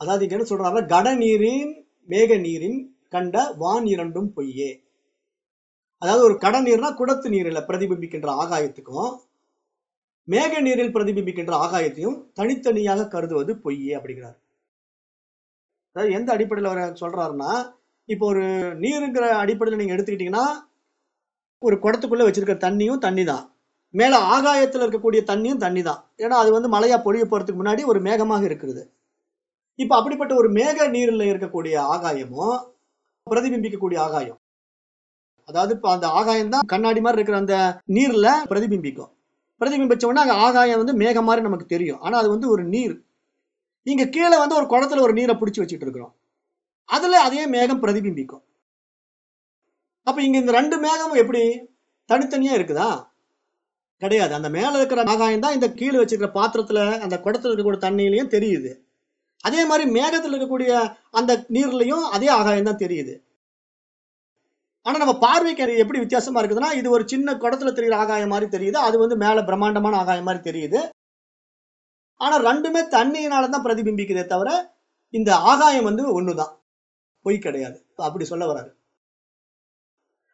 அதாவது இங்க என்ன சொல்றாரு கட நீரின் மேக நீரின் கண்ட வான் இரண்டும் பொய்யே. அதாவது ஒரு கட நீர்னா குடத்து நீரில் பிரதிபிம்பிக்கின்ற ஆகாயத்துக்கும் மேக நீரில் பிரதிபிம்பிக்கின்ற ஆகாயத்தையும் தனித்தனியாக கருதுவது பொய்யே அப்படிங்கிறார். அதாவது எந்த அடிப்படையில் அவர் சொல்றாருன்னா இப்போ ஒரு நீருங்கிற அடிப்படையில் நீங்க எடுத்துக்கிட்டீங்கன்னா ஒரு குடத்துக்குள்ள வச்சிருக்கிற தண்ணியும் தண்ணி தான் மேல ஆகாயத்தில் இருக்கக்கூடிய தண்ணியும் தண்ணி தான் ஏன்னா அது வந்து மழையா பொழிய போறதுக்கு முன்னாடி ஒரு மேகமாக இருக்கிறது. இப்ப அப்படிப்பட்ட ஒரு மேக நீர்ல இருக்கக்கூடிய ஆகாயமும் பிரதிபிம்பிக்கக்கூடிய ஆகாயம். அதாவது இப்ப அந்த ஆகாயம் தான் கண்ணாடி மாதிரி இருக்கிற அந்த நீர்ல பிரதிபிம்பிக்கும். பிரதிபிம்பிச்ச உடனே அங்க ஆகாயம் வந்து மேகம் மாதிரி நமக்கு தெரியும். ஆனா அது வந்து ஒரு நீர். இங்க கீழே வந்து ஒரு குளத்துல ஒரு நீரை பிடிச்சி வச்சுட்டு இருக்கிறோம். அதுல அதே மேகம் பிரதிபிம்பிக்கும். அப்ப இங்க இந்த ரெண்டு மேகமும் எப்படி? தனித்தனியா இருக்குதா? கிடையாது. அந்த மேல இருக்கிற ஆகாயம் தான் இந்த கீழே வச்சிருக்கிற பாத்திரத்துல அந்த குடத்துல இருக்கக்கூடிய தண்ணியிலையும் தெரியுது. அதே மாதிரி மேகத்தில் இருக்கக்கூடிய அந்த நீர்லையும் அதே ஆகாயம் தான் தெரியுது. ஆனா நம்ம பார்வைக்கு எப்படி வித்தியாசமா இருக்குதுன்னா இது ஒரு சின்ன குடத்துல தெரிகிற ஆகாயம் மாதிரி தெரியுது. அது வந்து மேல பிரம்மாண்டமான ஆகாயம் மாதிரி தெரியுது. ஆனா ரெண்டுமே தண்ணியினால தான் பிரதிபிம்பிக்குதே தவிர இந்த ஆகாயம் வந்து ஒண்ணுதான். பொய் கிடையாது. அப்படி சொல்ல வராரு.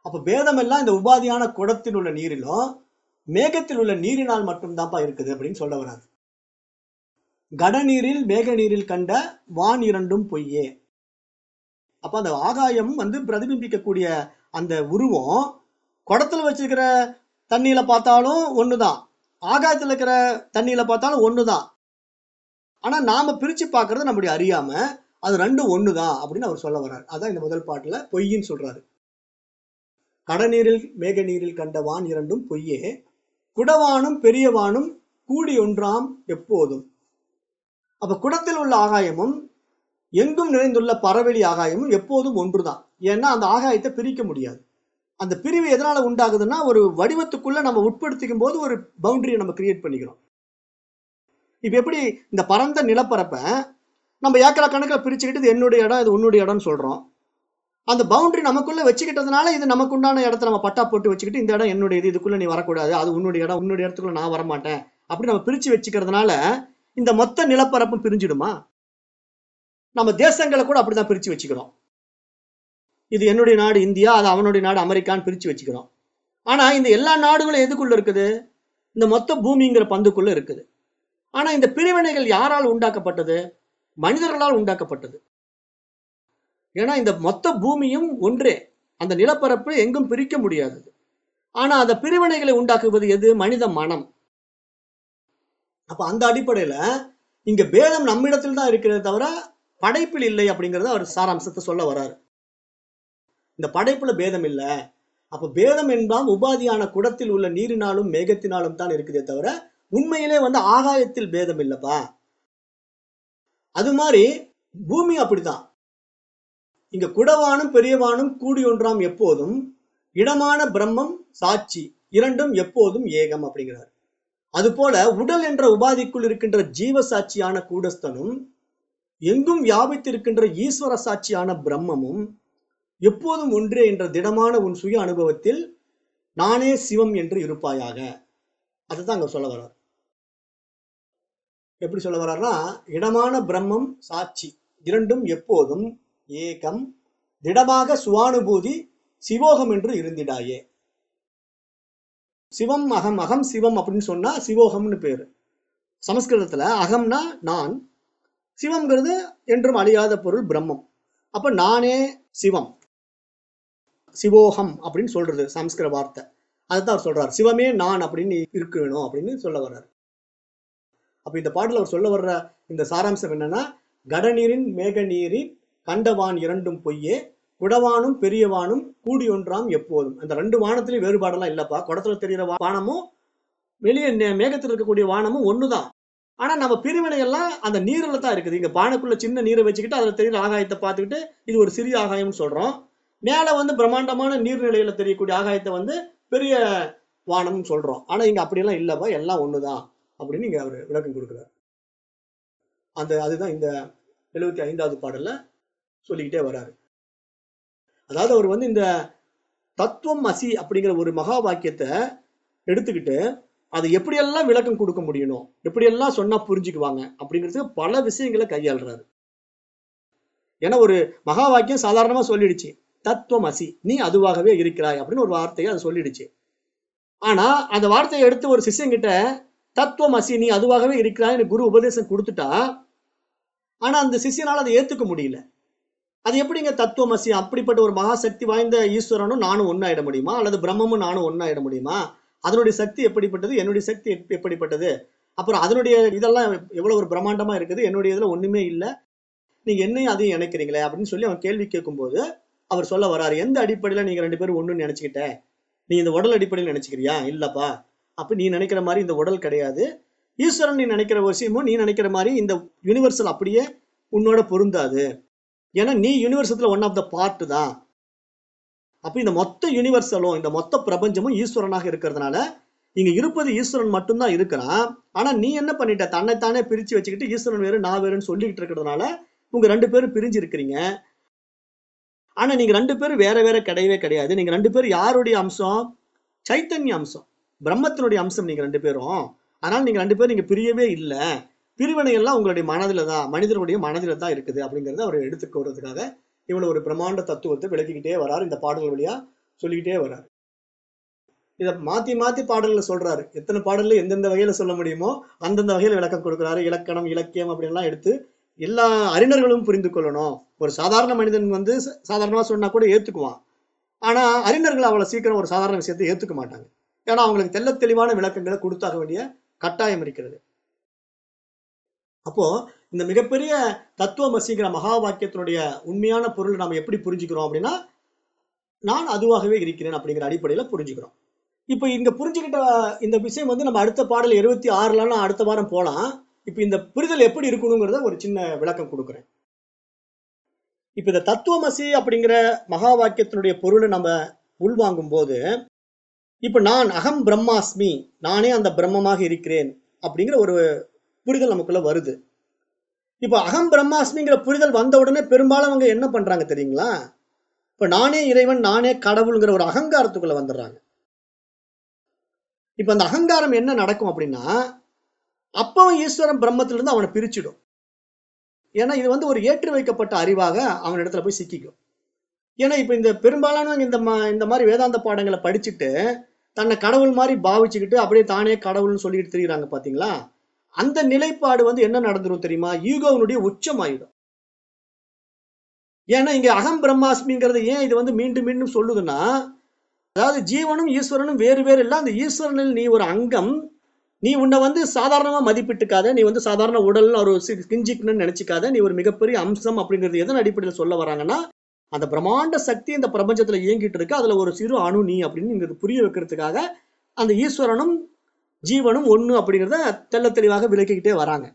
அப்ப பேதம் எல்லாம் இந்த உபாதியான குடத்தில் உள்ள நீரிலும் மேகத்தில் உள்ள நீரினால் மட்டும்தான்ப்பா இருக்குது அப்படின்னு சொல்ல வராது கடநீரில் மேக நீரில் கண்ட வான் இரண்டும் பொய்யே. அப்ப அந்த ஆகாயம் வந்து பிரதிபிம்பிக்கக்கூடிய அந்த உருவம் குடத்துல வச்சிருக்கிற தண்ணியில பார்த்தாலும் ஒண்ணுதான். ஆகாயத்துல இருக்கிற தண்ணியில பார்த்தாலும் ஒண்ணுதான். ஆனா நாம பிரிச்சு பாக்குறது நம்முடைய அறியாம அது ரெண்டும் ஒண்ணுதான் அப்படின்னு அவர் சொல்ல வர்றார். அதான் இந்த முதல் பாட்டுல பொய்யின்னு சொல்றாரு. கடநீரில் மேக நீரில் கண்ட வான் இரண்டும் பொய்யே. குடவானும் பெரியவானும் கூடி ஒன்றாம் எப்போதும். அப்ப குடத்தில் உள்ள ஆகாயமும் எங்கும் நிறைந்துள்ள பறவெளி ஆகாயமும் எப்போதும் ஒன்றுதான். ஏன்னா அந்த ஆகாயத்தை பிரிக்க முடியாது. அந்த பிரிவு எதனால உண்டாகுதுன்னா ஒரு வடிவத்துக்குள்ள நம்ம உட்படுத்திக்கும் போது ஒரு பவுண்டரியை நம்ம கிரியேட் பண்ணிக்கிறோம். இப்ப எப்படி இந்த பரந்த நிலப்பரப்பை நம்ம ஏக்கரா கணக்கில் பிரிச்சுக்கிட்டு இது என்னுடைய இடம் இது உன்னுடைய இடம்னு சொல்றோம். அந்த பவுண்டரி நமக்குள்ள வச்சுக்கிட்டதுனால இது நமக்கு உண்டான இடத்த நம்ம பட்டா போட்டு வச்சுக்கிட்டு இந்த இடம் என்னுடைய இது இதுக்குள்ள நீ வரக்கூடாது அது உன்னுடைய இடம் உன்னுடைய இடத்துக்குள்ள நான் வரமாட்டேன் அப்படி நம்ம பிரிச்சு வச்சுக்கிறதுனால இந்த மொத்த நிலப்பரப்பும் பிரிஞ்சிடுமா? நம்ம தேசங்களை கூட அப்படிதான் பிரிச்சு வச்சுக்கிறோம். இது என்னுடைய நாடு இந்தியா அது அவனுடைய நாடு அமெரிக்கான்னு பிரிச்சு வச்சுக்கிறோம். ஆனா இந்த எல்லா நாடுகளும் எதுக்குள்ள இருக்குது? இந்த மொத்த பூமிங்கிற பந்துக்குள்ள இருக்குது. ஆனா இந்த பிரிவினைகள் யாரால் உண்டாக்கப்பட்டது? மனிதர்களால் உண்டாக்கப்பட்டது. ஏன்னா இந்த மொத்த பூமியும் ஒன்றே. அந்த நிலப்பரப்பு எங்கும் பிரிக்க முடியாதது ஆனா அந்த பிரிவினைகளை உண்டாக்குவது எது? மனித மனம். அப்ப அந்த அடிப்படையில இங்க பேதம் நம்மிடத்தில் தான் இருக்கிறதே தவிர படைப்பில் இல்லை அப்படிங்கறத அவர் சாராம்சத்தை சொல்ல வர்றாரு. இந்த படைப்புல பேதம் இல்லை. அப்ப பேதம் என்பாம் உபாதியான குடத்தில் உள்ள நீரினாலும் மேகத்தினாலும் தான் இருக்குதே தவிர உண்மையிலே வந்து ஆகாயத்தில் பேதம் இல்லப்பா. அது மாதிரி பூமி அப்படிதான் இங்க குடவானும் பெரியவானும் கூடி ஒன்றாம் எப்போதும் இடமான பிரம்மம் சாட்சி இரண்டும் எப்போதும் ஏகம் அப்படிங்கிறார். அதுபோல உடல் என்ற உபாதிக்குள் இருக்கின்ற ஜீவ சாட்சியான கூடஸ்தனும் எங்கும் வியாபித்திருக்கின்ற ஈஸ்வர சாட்சியான பிரம்மமும் எப்போதும் ஒன்றே என்ற திடமான உன் சுய அனுபவத்தில் நானே சிவம் என்று இருப்பாயாக. அதுதான் அங்க சொல்ல வர்றார். எப்படி சொல்ல வர்றாருன்னா இடமான பிரம்மம் சாட்சி இரண்டும் எப்போதும் ஏகம் திடமாக சுவானுபூதி சிவோகம் என்று இருந்திடாயே. சிவம் அகம் அகம் சிவம் அப்படின்னு சொன்னா சிவோகம்னு பேரு. சமஸ்கிருதத்துல அகம்னா நான். சிவம்ங்கிறது என்றும் அழியாத பொருள் பிரம்மம். அப்ப நானே சிவம். சிவோகம் அப்படின்னு சொல்றது சமஸ்கிருத வார்த்தை. அதுதான் அவர் சொல்றார். சிவமே நான் அப்படின்னு இருக்க வேணும் அப்படின்னு சொல்ல வர்றார். அப்ப இந்த பாட்டில் அவர் சொல்ல வர்ற இந்த சாராம்சம் என்னன்னா கடநீரின் மேக நீரின் கண்டவான் இரண்டும் பொய்யே குடவானும் பெரியவானும் கூடி ஒன்றாம் எப்போதும். அந்த ரெண்டு வானத்திலையும் வேறுபாடெல்லாம் இல்லப்பா. குடத்துல தெரிகிற வானமும் வெளியே நே- மேகத்தில் இருக்கக்கூடிய வானமும் ஒண்ணுதான். ஆனா நம்ம பிரிவினை எல்லாம் அந்த நீரில் தான் இருக்குது. இங்க பானைக்குள்ள சின்ன நீரை வச்சுக்கிட்டு அதுல தெரியுற ஆகாயத்தை பார்த்துக்கிட்டு இது ஒரு சிறிய ஆகாயம்னு சொல்றோம். மேல வந்து பிரம்மாண்டமான நீர்நிலையில தெரியக்கூடிய ஆகாயத்தை வந்து பெரிய வானம்னு சொல்றோம். ஆனா இங்க அப்படியெல்லாம் இல்லப்பா. எல்லாம் ஒண்ணுதான் அப்படின்னு இங்க அவர் விளக்கம் கொடுக்குறாரு. அந்த அதுதான் இந்த எழுபத்தி ஐந்தாவது பாடல்ல சொல்லிக்கிட்டே வராரு. அதாவது அவர் வந்து இந்த தத்துவம் அசி அப்படிங்கிற ஒரு மகா வாக்கியத்தை எடுத்துக்கிட்டு அதை எப்படியெல்லாம் விளக்கம் கொடுக்க முடியணும் எப்படியெல்லாம் சொன்னா புரிஞ்சுக்குவாங்க அப்படிங்கிறதுக்கு பல விஷயங்களை கையாளுறாரு. ஏன்னா ஒரு மகா வாக்கியம் சாதாரணமா சொல்லிடுச்சு தத்துவம் அசி நீ அதுவாகவே இருக்கிறாய் அப்படின்னு ஒரு வார்த்தையை அது சொல்லிடுச்சு. ஆனா அந்த வார்த்தையை எடுத்து ஒரு சிஷ்யங்கிட்ட தத்துவம் அசி நீ அதுவாகவே இருக்கிறாய்னு குரு உபதேசம் கொடுத்துட்டா ஆனா அந்த சிஷியனால் அதை ஏத்துக்க முடியல. அது எப்படிங்க தத்துவமசி அப்படிப்பட்ட ஒரு மகாசக்தி வாய்ந்த ஈஸ்வரனும் நானும் ஒன்னாயிட முடியுமா? அல்லது பிரம்மமும் நானும் ஒன்னாயிட முடியுமா? அதனுடைய சக்தி எப்படிப்பட்டது? என்னுடைய சக்தி எப்படிப்பட்டது? அப்புறம் அதனுடைய இதெல்லாம் எவ்வளவு ஒரு பிரம்மாண்டமா இருக்குது? என்னுடைய இதுல ஒண்ணுமே இல்லை. நீங்க என்னையும் அதையும் இணைக்கிறீங்களே அப்படின்னு சொல்லி அவன் கேள்வி கேட்கும்போது அவர் சொல்ல வராரு எந்த அடிப்படையில நீங்க ரெண்டு பேரும் ஒண்ணுன்னு நினைச்சுக்கிட்ட? நீ இந்த உடல் அடிப்படையில் நினைச்சுக்கிறியா? இல்லப்பா. அப்ப நீ நினைக்கிற மாதிரி இந்த உடல் கிடையாது. ஈஸ்வரன் நீ நினைக்கிற விஷயமும் நீ நினைக்கிற மாதிரி இந்த யுனிவர்சல் அப்படியே உன்னோட பொருந்தாது. ஏன்னா நீ யூனிவர்சத்துல ஒன் ஆஃப் த பார்ட் தான். அப்ப இந்த மொத்த யூனிவர்சலும் இந்த மொத்த பிரபஞ்சமும் ஈஸ்வரனாக இருக்கிறதுனால இங்க இருப்பது ஈஸ்வரன் மட்டும்தான் இருக்கிறான். ஆனா நீ என்ன பண்ணிட்ட? தன்னைத்தானே பிரிச்சு வச்சுக்கிட்டு ஈஸ்வரன் வேறு நான் வேறுன்னு சொல்லிக்கிட்டு இருக்கிறதுனால உங்க ரெண்டு பேரும் பிரிஞ்சு இருக்கிறீங்க ஆனா நீங்க ரெண்டு பேரும் வேற வேற கிடையவே கிடையாது. நீங்க ரெண்டு பேரும் யாருடைய அம்சம்? சைத்தன்ய அம்சம். பிரம்மத்தினுடைய அம்சம் நீங்க ரெண்டு பேரும். ஆனால் நீங்க ரெண்டு பேரும் நீங்க பிரியவே இல்லை. பிரிவினை எல்லாம் உங்களுடைய மனதில தான் மனிதனுடைய மனதில தான் இருக்குது அப்படிங்கறத அவர் எடுத்துக்க இவ்வளோ இவ்வளவு ஒரு பிரம்மாண்ட தத்துவத்தை விளக்கிக்கிட்டே வரார். இந்த பாடல்கள் வழியா சொல்லிக்கிட்டே வரார். இதை மாத்தி மாத்தி பாடல்ல சொல்றாரு. எத்தனை பாடல்ல எந்தெந்த வகையில சொல்ல முடியுமோ அந்தந்த வகையில விளக்கம் கொடுக்குறாரு. இலக்கணம் இலக்கியம் அப்படின்லாம் எடுத்து எல்லா அறிஞர்களும் புரிந்து கொள்ளணும். ஒரு சாதாரண மனிதன் வந்து சாதாரணமாக சாதாரணமா சொன்னா கூட ஏத்துக்குவான். ஆனா அறிஞர்கள் அவ்வளவு சீக்கிரம் ஒரு சாதாரண விஷயத்தை ஏத்துக்க மாட்டாங்க. ஏன்னா அவங்களுக்கு தெல்ல தெளிவான விளக்கங்களை கொடுத்தாக வேண்டிய கட்டாயம் இருக்கிறது. அப்போ இந்த மிகப்பெரிய தத்துவமசிங்கிற மகா வாக்கியத்தினுடைய உண்மையான பொருளை நாம எப்படி புரிஞ்சுக்கிறோம் அப்படின்னா நான் அதுவாகவே இருக்கிறேன் அப்படிங்கிற அடிப்படையில புரிஞ்சுக்கிறோம். இப்போ இங்க புரிஞ்சுக்கிட்ட இந்த விஷயம் வந்து நம்ம அடுத்த பாடல் இருபத்தி ஆறுலன்னா அடுத்த வாரம் போலாம். இப்போ இந்த புரிதல் எப்படி இருக்கணுங்கிறத ஒரு சின்ன விளக்கம் கொடுக்குறேன். இப்போ இந்த தத்துவமசி அப்படிங்கிற மகா வாக்கியத்தினுடைய பொருளை நம்ம உள்வாங்கும் போது இப்போ நான் அகம் பிரம்மாஸ்மி நானே அந்த பிரம்மமாக இருக்கிறேன் அப்படிங்கிற ஒரு புரிதல் நமக்குள்ள வருது. இப்போ அகம் பிரம்மாஸ்மிங்கிற புரிதல் வந்த உடனே பெரும்பாலும் அவங்க என்ன பண்றாங்க தெரியுங்களா? இப்போ நானே இறைவன் நானே கடவுளுங்கிற ஒரு அகங்காரத்துக்குள்ள வந்துடுறாங்க. இப்போ அந்த அகங்காரம் என்ன நடக்கும் அப்படின்னா அப்பவும் ஈஸ்வரன் பிரம்மத்திலிருந்து அவனை பிரிச்சிடும். ஏன்னா இது வந்து ஒரு ஏற்றி வைக்கப்பட்ட அறிவாக அவன் இடத்துல போய் சிக்கிக்கும். ஏன்னா இப்போ இந்த பெரும்பாலானவங்க இந்த மா- இந்த மாதிரி வேதாந்த பாடங்களை படிச்சுட்டு தன்னை கடவுள் மாதிரி பாவிச்சுக்கிட்டு அப்படியே தானே கடவுள்னு சொல்லிட்டு தெரிகிறாங்க பார்த்தீங்களா அந்த நிலைப்பாடு வந்து என்ன நடந்துரும் தெரியுமா? ஈகோவனுடைய உச்சம் ஏன்னா இங்க அகம் பிரம்மாஸ்மிங்கிறது ஏன் இது வந்து மீண்டும் மீண்டும் சொல்லுதுன்னா அதாவது ஜீவனும் ஈஸ்வரனும் வேறு வேறு இல்லை அந்த ஈஸ்வரனில் நீ ஒரு அங்கம் நீ உன்னை வந்து சாதாரணமா மதிப்பிட்டுக்காத நீ வந்து சாதாரண உடல் ஒரு கிஞ்சிக்கணும்னு நினைச்சிக்காத நீ ஒரு மிகப்பெரிய அம்சம் அப்படிங்கிறது எதன் அடிப்படையில் சொல்ல வராங்கன்னா அந்த பிரம்மாண்ட சக்தி இந்த பிரபஞ்சத்துல இயங்கிட்டு இருக்கு. அதுல ஒரு சிறு அணு நீ அப்படின்னு புரிய வைக்கிறதுக்காக அந்த ஈஸ்வரனும் ஜீவனும் ஒண்ணு அப்படிங்கிறத தெள்ள தெளிவாக விளக்கிக்கிட்டே வராங்க.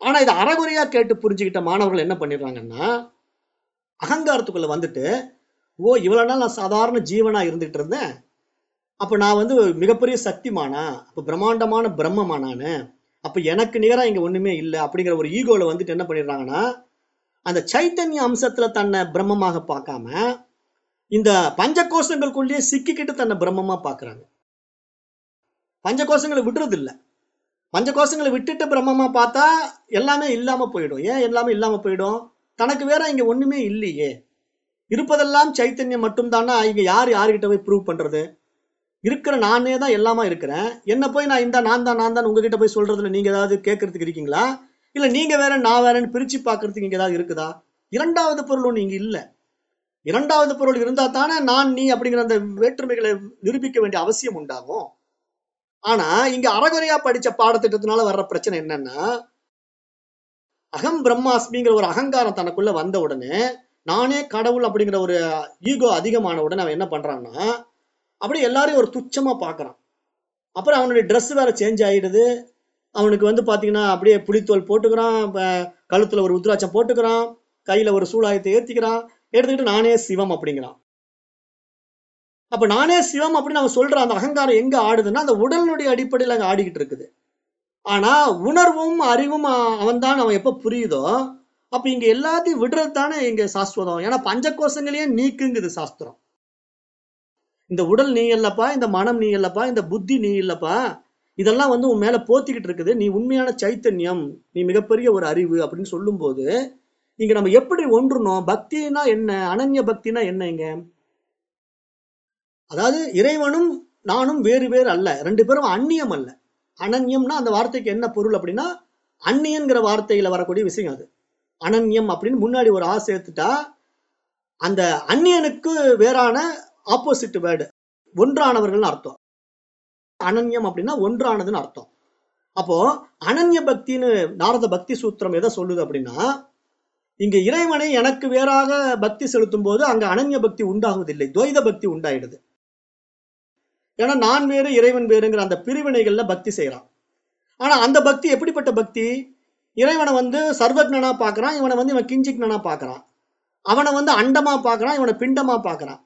ஆனா இதை அறகுறையா கேட்டு புரிஞ்சுக்கிட்ட மாணவர்கள் என்ன பண்ணிடுறாங்கன்னா அகங்காரத்துக்குள்ள வந்துட்டு ஓ இவ்வளவு நாள் நான் சாதாரண ஜீவனா இருந்துட்டு இருந்தேன். அப்ப நான் வந்து மிகப்பெரிய சக்திமானா? அப்ப பிரம்மாண்டமான பிரம்மமா நான்? அப்ப எனக்கு நிகரா இங்க ஒண்ணுமே இல்லை. அப்படிங்கிற ஒரு ஈகோல வந்துட்டு என்ன பண்ணிடுறாங்கன்னா அந்த சைத்தன்ய அம்சத்துல தன்னை பிரம்மமாக பார்க்காம இந்த பஞ்சகோஷங்களுக்குள்ளேயே சிக்கிக்கிட்டு தன்னை பிரம்மமா பார்க்கறாங்க. பஞ்சகோஷங்களை விடுறது பஞ்ச பஞ்சகோஷங்களை விட்டுட்டு பிரம்மமா பார்த்தா எல்லாமே இல்லாம போயிடும். ஏன் எல்லாமே இல்லாம போயிடும்? தனக்கு வேற இங்க ஒண்ணுமே இல்லையே. இருப்பதெல்லாம் சைத்தன்யம் மட்டும்தானா? இங்க யார் யாருக்கிட்ட போய் ப்ரூவ் பண்றது? இருக்கிற நானே தான் எல்லாமா இருக்கிறேன். என்ன போய் நான் இந்த நான் தான் நான் தான் உங்ககிட்ட போய் சொல்றதுல நீங்க ஏதாவது கேட்கறதுக்கு இருக்கீங்களா? இல்ல நீங்க வேற நான் வேறன்னு பிரிச்சு பாக்குறதுக்கு இங்க ஏதாவது இருக்குதா? இரண்டாவது பொருள் ஒண்ணு இங்க இல்ல. இரண்டாவது பொருள் இருந்தா தானே நான் நீ அப்படிங்கிற அந்த வேற்றுமைகளை நிரூபிக்க வேண்டிய அவசியம் உண்டாகும். ஆனா இங்க அறகுறையா படிச்ச பாடத்திட்டத்தினால வர்ற பிரச்சனை என்னன்னா அகம் பிரம்மாஸ்மிங்கிற ஒரு அகங்காரம் தனக்குள்ள வந்த உடனே நானே கடவுள் அப்படிங்கிற ஒரு ஈகோ அதிகமான உடனே அவன் என்ன பண்றான்னா அப்படியே எல்லாரையும் ஒரு துச்சமா பாக்குறான். அப்புறம் அவனுடைய ட்ரெஸ் வேற சேஞ்ச் ஆயிடுது. அவனுக்கு வந்து பாத்தீங்கன்னா அப்படியே புளித்தோல் போட்டுக்கிறான் கழுத்துல ஒரு உத்ராட்சம் போட்டுக்கிறான் கையில ஒரு சூலாயத்தை ஏத்திக்கிறான். எடுத்துக்கிட்டு நானே சிவம் அப்படிங்கிறான். அப்ப நானே சிவம் அப்படின்னு அவன் சொல்ற அந்த அகங்காரம் எங்க ஆடுதுன்னா அந்த உடலினுடைய அடிப்படையில் அங்கே ஆடிக்கிட்டு இருக்குது. ஆனா உணர்வும் அறிவும் அவன் தான் அவன் எப்ப புரியுதோ அப்ப இங்க எல்லாத்தையும் விடுறது தானே இங்க சாஸ்திரம். ஏன்னா பஞ்சகோஷங்களையே நீக்குங்குது சாஸ்திரம். இந்த உடல் நீ இல்லப்பா இந்த மனம் நீ இல்லப்பா இந்த புத்தி நீ இல்லப்பா இதெல்லாம் வந்து உன் மேல போத்திக்கிட்டு இருக்குது. நீ உண்மையான சைத்தன்யம் நீ மிகப்பெரிய ஒரு அறிவு அப்படின்னு சொல்லும்போது இங்க நம்ம எப்படி ஒன்றுனோம்? பக்தினா என்ன? அனன்ய பக்தினா என்ன இங்க? அதாவது இறைவனும் நானும் வேறு வேறு அல்ல. ரெண்டு பேரும் அந்நியம் அல்ல. அனன்யம்னா அந்த வார்த்தைக்கு என்ன பொருள் அப்படின்னா அந்நியன்கிற வார்த்தையில வரக்கூடிய விஷயம் அது. அனன்யம் அப்படின்னு முன்னாடி ஒரு ஆ சேர்த்துட்டா அந்த அந்நியனுக்கு வேறான ஆப்போசிட் வேர்டு ஒன்றானவர்கள்னு அர்த்தம். அனன்யம் அப்படின்னா ஒன்றானதுன்னு அர்த்தம். அப்போ அனன்ய பக்தின்னு நாரத பக்தி சூத்திரம் எதை சொல்லுது அப்படின்னா இங்க இறைவனை எனக்கு வேறாக பக்தி செலுத்தும் போது அங்க அனன்ய பக்தி உண்டாகுவதில்லை துவைத பக்தி உண்டாயிடுது. ஏன்னா நான் வேறு இறைவன் வேறுங்கிற அந்த பிரிவினைகள்ல பக்தி செய்யறான் ஆனா அந்த பக்தி எப்படிப்பட்ட பக்தி? இறைவனை வந்து சர்வஜ்ஞனா பார்க்குறான் இவனை வந்து இவன் கிஞ்சிக்னனா பார்க்குறான் அவனை வந்து அண்டமா பார்க்குறான் இவனை பிண்டமா பார்க்குறான்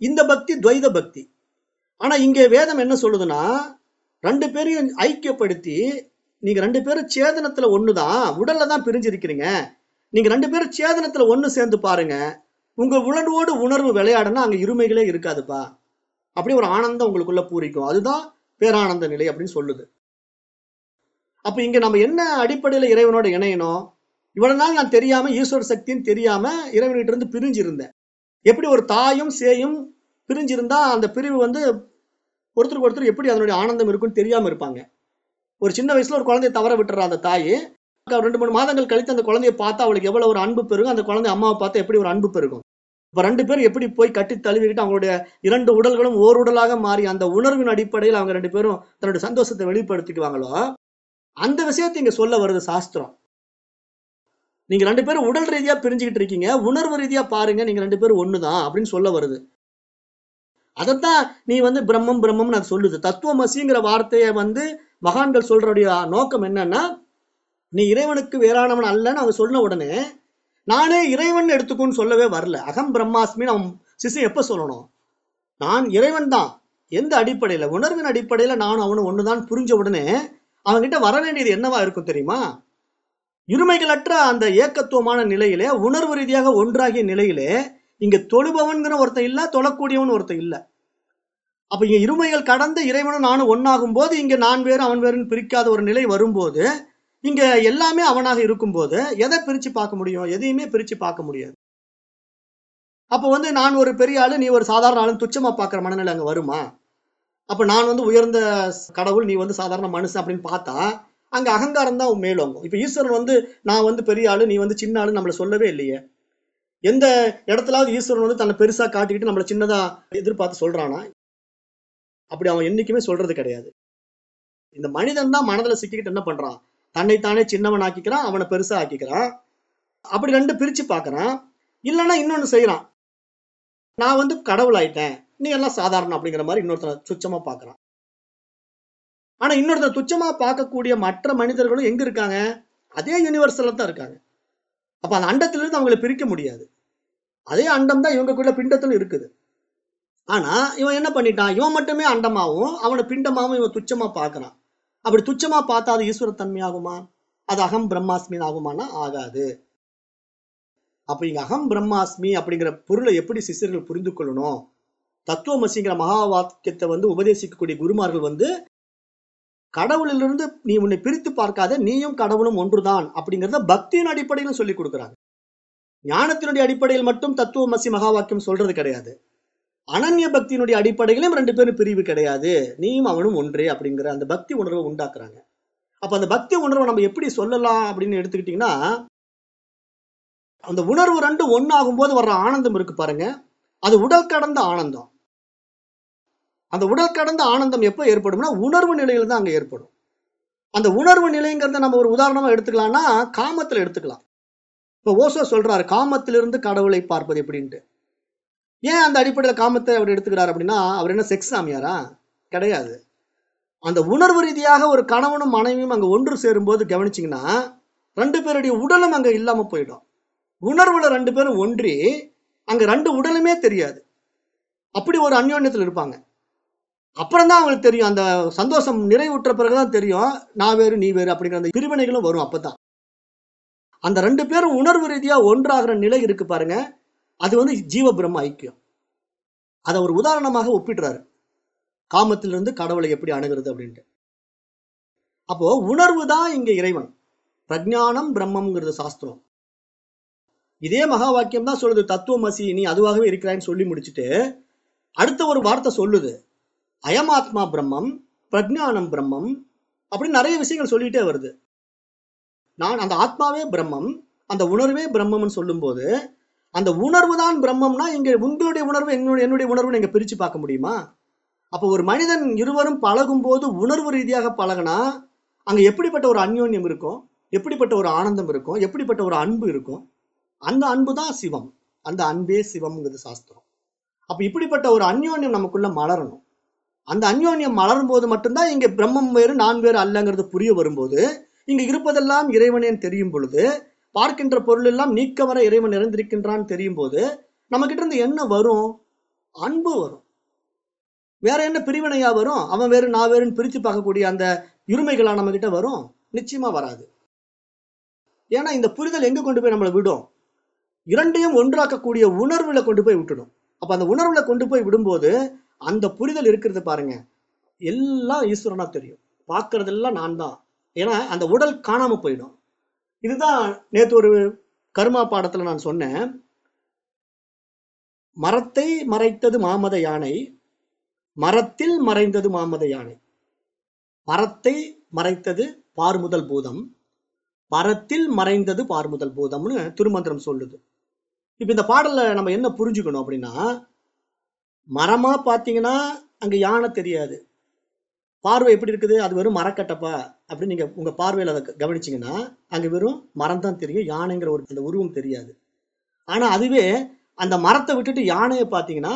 இந்த பக்தி துவைத பக்தி. ஆனா இங்கே வேதம் என்ன சொல்லுதுன்னா ரெண்டு பேரையும் ஐக்கியப்படுத்தி நீங்க ரெண்டு பேரும் சேதனத்துல ஒண்ணுதான் உடல்ல தான் பிரிஞ்சிருக்கிறீங்க. நீங்க ரெண்டு பேரும் சேதனத்துல ஒண்ணு சேர்ந்து பாருங்க உங்க உணர்வோடு உணர்வு விளையாடுனா அங்க இருமைகளே இருக்காதுப்பா. அப்படி ஒரு ஆனந்தம் உங்களுக்குள்ள பூரிக்கும். அதுதான் பேரானந்த நிலை அப்படின்னு சொல்லுது. அப்ப இங்க நம்ம என்ன அடிப்படையில இறைவனோட இணையணும்? இவ்வளவு நாள் நான் தெரியாம ஈஸ்வர சக்தின்னு தெரியாம இறைவன்கிட்ட இருந்து பிரிஞ்சு இருந்தேன் எப்படி ஒரு தாயும் சேயும் பிரிஞ்சிருந்தா அந்த பிரிவு வந்து ஒருத்தருக்கு ஒருத்தர் எப்படி அதனுடைய ஆனந்தம் இருக்குன்னு தெரியாம இருப்பாங்க. ஒரு சின்ன வயசுல ஒரு குழந்தைய தவற விட்டுறா அந்த தாய் ரெண்டு மூணு மாதங்கள் கழித்து அந்த குழந்தைய பார்த்தா அவளுக்கு எவ்வளவு ஒரு அன்பு பெருகும். அந்த குழந்தை அம்மாவை பார்த்தா எப்படி ஒரு அன்பு பெருகும். இப்ப ரெண்டு பேரும் எப்படி போய் கட்டி தழுவிக்கிட்டு அவங்களுடைய இரண்டு உடல்களும் ஓர் உடலாக மாறி அந்த உணர்வின் அடிப்படையில் அவங்க ரெண்டு பேரும் தன்னுடைய சந்தோஷத்தை வெளிப்படுத்திக்குவாங்களோ? அந்த விஷயத்தை இங்க சொல்ல வருது சாஸ்திரம். நீங்க ரெண்டு பேரும் உடல் ரீதியா பிரிஞ்சுக்கிட்டு இருக்கீங்க உணர்வு ரீதியா பாருங்க நீங்க ரெண்டு பேரும் ஒண்ணுதான் அப்படின்னு சொல்ல வருது. அதைத்தான் நீ வந்து பிரம்மம் பிரம்மம்னு அது சொல்லுது. தத்துவமசிங்கிற வார்த்தையை வந்து மகான்கள் சொல்றடைய நோக்கம் என்னன்னா நீ இறைவனுக்கு வேறானவன் அல்லன்னு அவங்க சொன்ன உடனே நானே இறைவன் எடுத்துக்கோன்னு சொல்லவே வரல. அகம் பிரம்மாஸ்மி நம் சிசு எப்ப சொல்லணும்? நான் இறைவன் தான். எந்த அடிப்படையில? உணர்வின் அடிப்படையில நானும் அவனும் ஒண்ணுதான் புரிஞ்ச உடனே அவன்கிட்ட வர வேண்டியது என்னவா இருக்கும் தெரியுமா? இருமைகளற்ற அந்த ஏக்கத்துவமான நிலையிலே உணர்வு ரீதியாக ஒன்றாகிய நிலையிலே இங்க தொழுபவன்கிற ஒருத்தன் இல்ல தொழக்கூடியவன் ஒருத்தன் இல்ல. அப்ப இங்க இருமைகள் கடந்த இறைவனும் நானும் ஒன்னாகும் போது இங்க நான் வேறு அவன் வேறுன்னு பிரிக்காத ஒரு நிலை வரும்போது இங்க எல்லாமே அவனாக இருக்கும்போது எதை பிரிச்சு பார்க்க முடியும்? எதையுமே பிரிச்சு பார்க்க முடியாது. அப்போ வந்து நான் ஒரு பெரிய ஆளு நீ ஒரு சாதாரண ஆளு துச்சமா பார்க்குற மனநிலை அங்கே வருமா? அப்போ நான் வந்து உயர்ந்த கடவுள் நீ வந்து சாதாரண மனுஷன் அப்படின்னு பார்த்தா அங்கே அகங்காரம் தான் மேலோங்கும் இப்போ ஈஸ்வரன் வந்து நான் வந்து பெரிய ஆளு நீ வந்து சின்ன ஆளு நம்மளை சொல்லவே இல்லையே. எந்த இடத்துலாவது ஈஸ்வரன் வந்து தன்னை பெருசாக காட்டிக்கிட்டு நம்மளை சின்னதாக எதிர்பார்த்து சொல்கிறானா அப்படி அவன் என்றைக்குமே சொல்கிறது கிடையாது. இந்த மனிதன் தான் மனதில் சிக்கிக்கிட்டு என்ன பண்ணுறான் தன்னைத்தானே சின்னவன் ஆக்கிக்கிறான் அவனை பெருசா ஆக்கிக்கிறான். அப்படி ரெண்டு பிரிச்சு பார்க்கறான். இல்லைன்னா இன்னொன்னு செய்யறான். நான் வந்து கடவுள் ஆயிட்டேன். நீ எல்லாம் சாதாரணம் அப்படிங்கிற மாதிரி இன்னொருத்தனை சுச்சமா பார்க்கறான். ஆனா இன்னொருத்தர் துச்சமா பார்க்கக்கூடிய மற்ற மனிதர்களும் எங்க இருக்காங்க? அதே யூனிவர்சல்ல தான் இருக்காங்க. அப்ப அந்த அண்டத்திலிருந்து அவங்களை பிரிக்க முடியாது. அதே அண்டம் தான் இவங்கக்குள்ள பிண்டத்தில் இருக்குது. ஆனா இவன் என்ன பண்ணிட்டான்? இவன் மட்டுமே அண்டமாவும் அவனை பிண்டமாவும் இவன் துச்சமா பார்க்கறான். அப்படி துச்சமா பார்த்தா அது ஈஸ்வர தன்மையாகுமா அது அகம் பிரம்மாஸ்மின் ஆகுமானா ஆகாது. அப்ப இங்க அகம் பிரம்மாஸ்மி அப்படிங்கிற பொருளை எப்படி சிஷ்யர்கள் புரிந்து கொள்ளணும்? தத்துவமசிங்கிற மகா வாக்கியத்தை வந்து உபதேசிக்கக்கூடிய குருமார்கள் வந்து கடவுளிலிருந்து நீ உன்னை பிரித்து பார்க்காத நீயும் கடவுளும் ஒன்றுதான் அப்படிங்கிறத பக்தியின் அடிப்படையிலும் சொல்லி கொடுக்குறாங்க. ஞானத்தினுடைய அடிப்படையில் மட்டும் தத்துவமசி மகா வாக்கியம் சொல்றது கிடையாது. அனன்ய பக்தியினுடைய அடிப்படையிலும் ரெண்டு பேரும் பிரிவு கிடையாது. நீயும் அவனும் ஒன்றே அப்படிங்கிற அந்த பக்தி உணர்வை உண்டாக்குறாங்க. அப்ப அந்த பக்தி உணர்வை நம்ம எப்படி சொல்லலாம் அப்படின்னு எடுத்துக்கிட்டீங்கன்னா அந்த உணர்வு ரெண்டும் ஒன்னாகும் போது வர்ற ஆனந்தம் இருக்கு பாருங்க. அது உடல் கடந்த ஆனந்தம். அந்த உடல் கடந்த ஆனந்தம் எப்போ ஏற்படும்னா உணர்வு நிலையில தான் அங்க ஏற்படும். அந்த உணர்வு நிலைங்கிறத நம்ம ஒரு உதாரணமா எடுத்துக்கலாம்னா காமத்துல எடுத்துக்கலாம். இப்போ ஓசோ சொல்றாரு காமத்திலிருந்து கடவுளை பார்ப்பது எப்படின்ட்டு. ஏன் அந்த அடிப்படையில் காமத்தை அவர் எடுத்துக்கிறார் அப்படின்னா அவர் என்ன செக்ஸ் சாமியாரா? கிடையாது. அந்த உணர்வு ரீதியாக ஒரு கணவனும் மனைவியும் அங்கே ஒன்று சேரும்போது கவனிச்சிங்கன்னா ரெண்டு பேருடைய உடலும் அங்கே இல்லாமல் போயிடும். உணர்வுல ரெண்டு பேரும் ஒன்றி அங்கே ரெண்டு உடலுமே தெரியாது. அப்படி ஒரு அந்யோன்யத்தில் இருப்பாங்க. அப்புறம் தான் அவங்களுக்கு தெரியும். அந்த சந்தோஷம் நிறைவுற்ற பிறகுதான் தெரியும். நான் வேறு நீ வேறு அப்படிங்கிற அந்த பிரிவினைகளும் வரும் அப்பதான். அந்த ரெண்டு பேரும் உணர்வு ரீதியாக ஒன்றாகிற நிலை இருக்கு பாருங்க. அது வந்து ஜீவ பிரம்ம ஐக்கியம். அதை ஒரு உதாரணமாக ஒப்பிடுறாரு. காமத்திலிருந்து கடவுளை எப்படி அணுகிறது அப்படின்ட்டு. அப்போ உணர்வு தான் இங்க இறைவன். பிரஜானம் பிரம்மம்ங்கிறது சாஸ்திரம். இதே மகா வாக்கியம் தான் சொல்லுது தத்துவமசி நீ அதுவாகவே இருக்கிறான்னு சொல்லி முடிச்சுட்டு அடுத்த ஒரு வார்த்தை சொல்லுது. அயமாத்மா பிரம்மம் பிரஜானம் பிரம்மம் அப்படின்னு நிறைய விஷயங்கள் சொல்லிட்டே வருது. நான் அந்த ஆத்மாவே பிரம்மம் அந்த உணர்வே பிரம்மம்னு சொல்லும்போது அந்த உணர்வு தான் பிரம்மம்னா இங்க உங்களுடைய உணர்வு என்னுடைய என்னுடைய உணர்வு நீங்க பிரிச்சு பார்க்க முடியுமா? அப்போ ஒரு மனிதன் இருவரும் பழகும் போது உணர்வு ரீதியாக பழகினா அங்க எப்படிப்பட்ட ஒரு அந்யோன்யம் இருக்கும்? எப்படிப்பட்ட ஒரு ஆனந்தம் இருக்கும்? எப்படிப்பட்ட ஒரு அன்பு இருக்கும்? அந்த அன்பு தான் சிவம். அந்த அன்பே சிவம்ங்கிறது சாஸ்திரம். அப்ப இப்படிப்பட்ட ஒரு அந்யோன்யம் நமக்குள்ள மலரணும். அந்த அந்யோன்யம் மலரும் போது மட்டும்தான் இங்க பிரம்மம் வேறு நான் வேறு அல்லங்கிறது புரிய வரும்போது இங்க இருப்பதெல்லாம் இறைவனேன்னு தெரியும் பொழுது பார்க்கின்ற பொருள் எல்லாம் நீக்க வர இறைவன் நிறைந்திருக்கின்றான்னு தெரியும் போது நம்ம கிட்ட இருந்து என்ன வரும்? அன்பு வரும். வேற என்ன பிரிவினையா வரும்? அவன் வேறு நான் வேறுன்னு பிரித்து பார்க்கக்கூடிய அந்த இருமைகளா நம்ம கிட்ட வரும்? நிச்சயமா வராது. ஏன்னா இந்த புரிதல் எங்க கொண்டு போய் நம்மளை விடும்? இரண்டையும் ஒன்றாக்கக்கூடிய உணர்வுல கொண்டு போய் விட்டுடும். அப்ப அந்த உணர்வுல கொண்டு போய் விடும்போது அந்த புரிதல் இருக்கிறது பாருங்க. எல்லாம் ஈஸ்வரனா தெரியும். பார்க்கறதெல்லாம் நான் தான் ஏன்னா அந்த உடல் காணாம போயிடும். இதுதான் நேற்று ஒரு கர்மா பாடத்துல நான் சொன்னேன். மரத்தை மறைத்தது மாமத யானை மரத்தில் மறைந்தது மாமத யானை. மரத்தை மறைத்தது பார்முதல் பூதம் மரத்தில் மறைந்தது பார்முதல் பூதம்னு திருமந்திரம் சொல்லுது. இப்ப இந்த பாடல்ல நம்ம என்ன புரிஞ்சுக்கணும் அப்படின்னா மரமா பார்த்தீங்கன்னா அங்க யானை தெரியாது. பார்வை எப்படி இருக்குது? அது வெறும் மரக்கட்டப்பா. அப்படின்னு நீங்க உங்க பார்வையில அதை கவனிச்சிங்கன்னா அங்க வெறும் மரம் தான் தெரியும். யானைங்கிற ஒரு அந்த உருவம் தெரியாது. ஆனா அதுவே அந்த மரத்தை விட்டுட்டு யானையை பார்த்தீங்கன்னா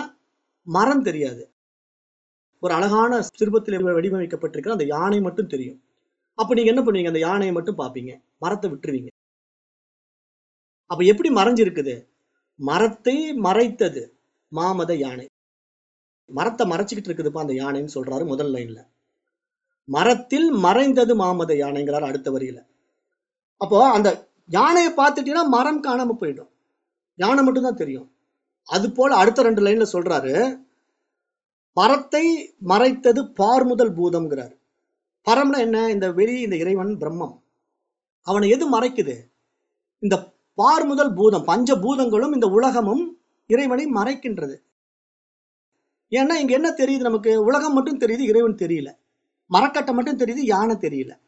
மரம் தெரியாது. ஒரு அழகான சிற்பத்தில் வடிவமைக்கப்பட்டிருக்கிற அந்த யானை மட்டும் தெரியும். அப்போ நீங்க என்ன பண்ணுவீங்க? அந்த யானையை மட்டும் பார்ப்பீங்க. மரத்தை விட்டுருவீங்க. அப்ப எப்படி மறைஞ்சிருக்குது? மரத்தை மறைத்தது மாமத யானை. மரத்தை மறைச்சிக்கிட்டு இருக்குதுப்பா அந்த யானைன்னு சொல்றாரு முதல் லைன்ல. மரத்தில் மறைந்தது மாமத யானைங்கிறார் அடுத்த வரியில. அப்போ அந்த யானையை பார்த்துட்டீங்கன்னா மரம் காணாம போயிடும். யானை மட்டும்தான் தெரியும். அது போல அடுத்த ரெண்டு லைன்ல சொல்றாரு. பரத்தை மறைத்தது பார் முதல் பூதம்ங்கிறார். பரம்னா என்ன? இந்த வெளி இந்த இறைவன் பிரம்மம். அவனை எது மறைக்குது? இந்த பார்முதல் பூதம் பஞ்ச பூதங்களும் இந்த உலகமும் இறைவனை மறைக்கின்றது. ஏன்னா இங்க என்ன தெரியுது நமக்கு? உலகம் மட்டும் தெரியுது இறைவன் தெரியல. மரக்கட்டை மட்டும் தெரியுது யானை தெரியல.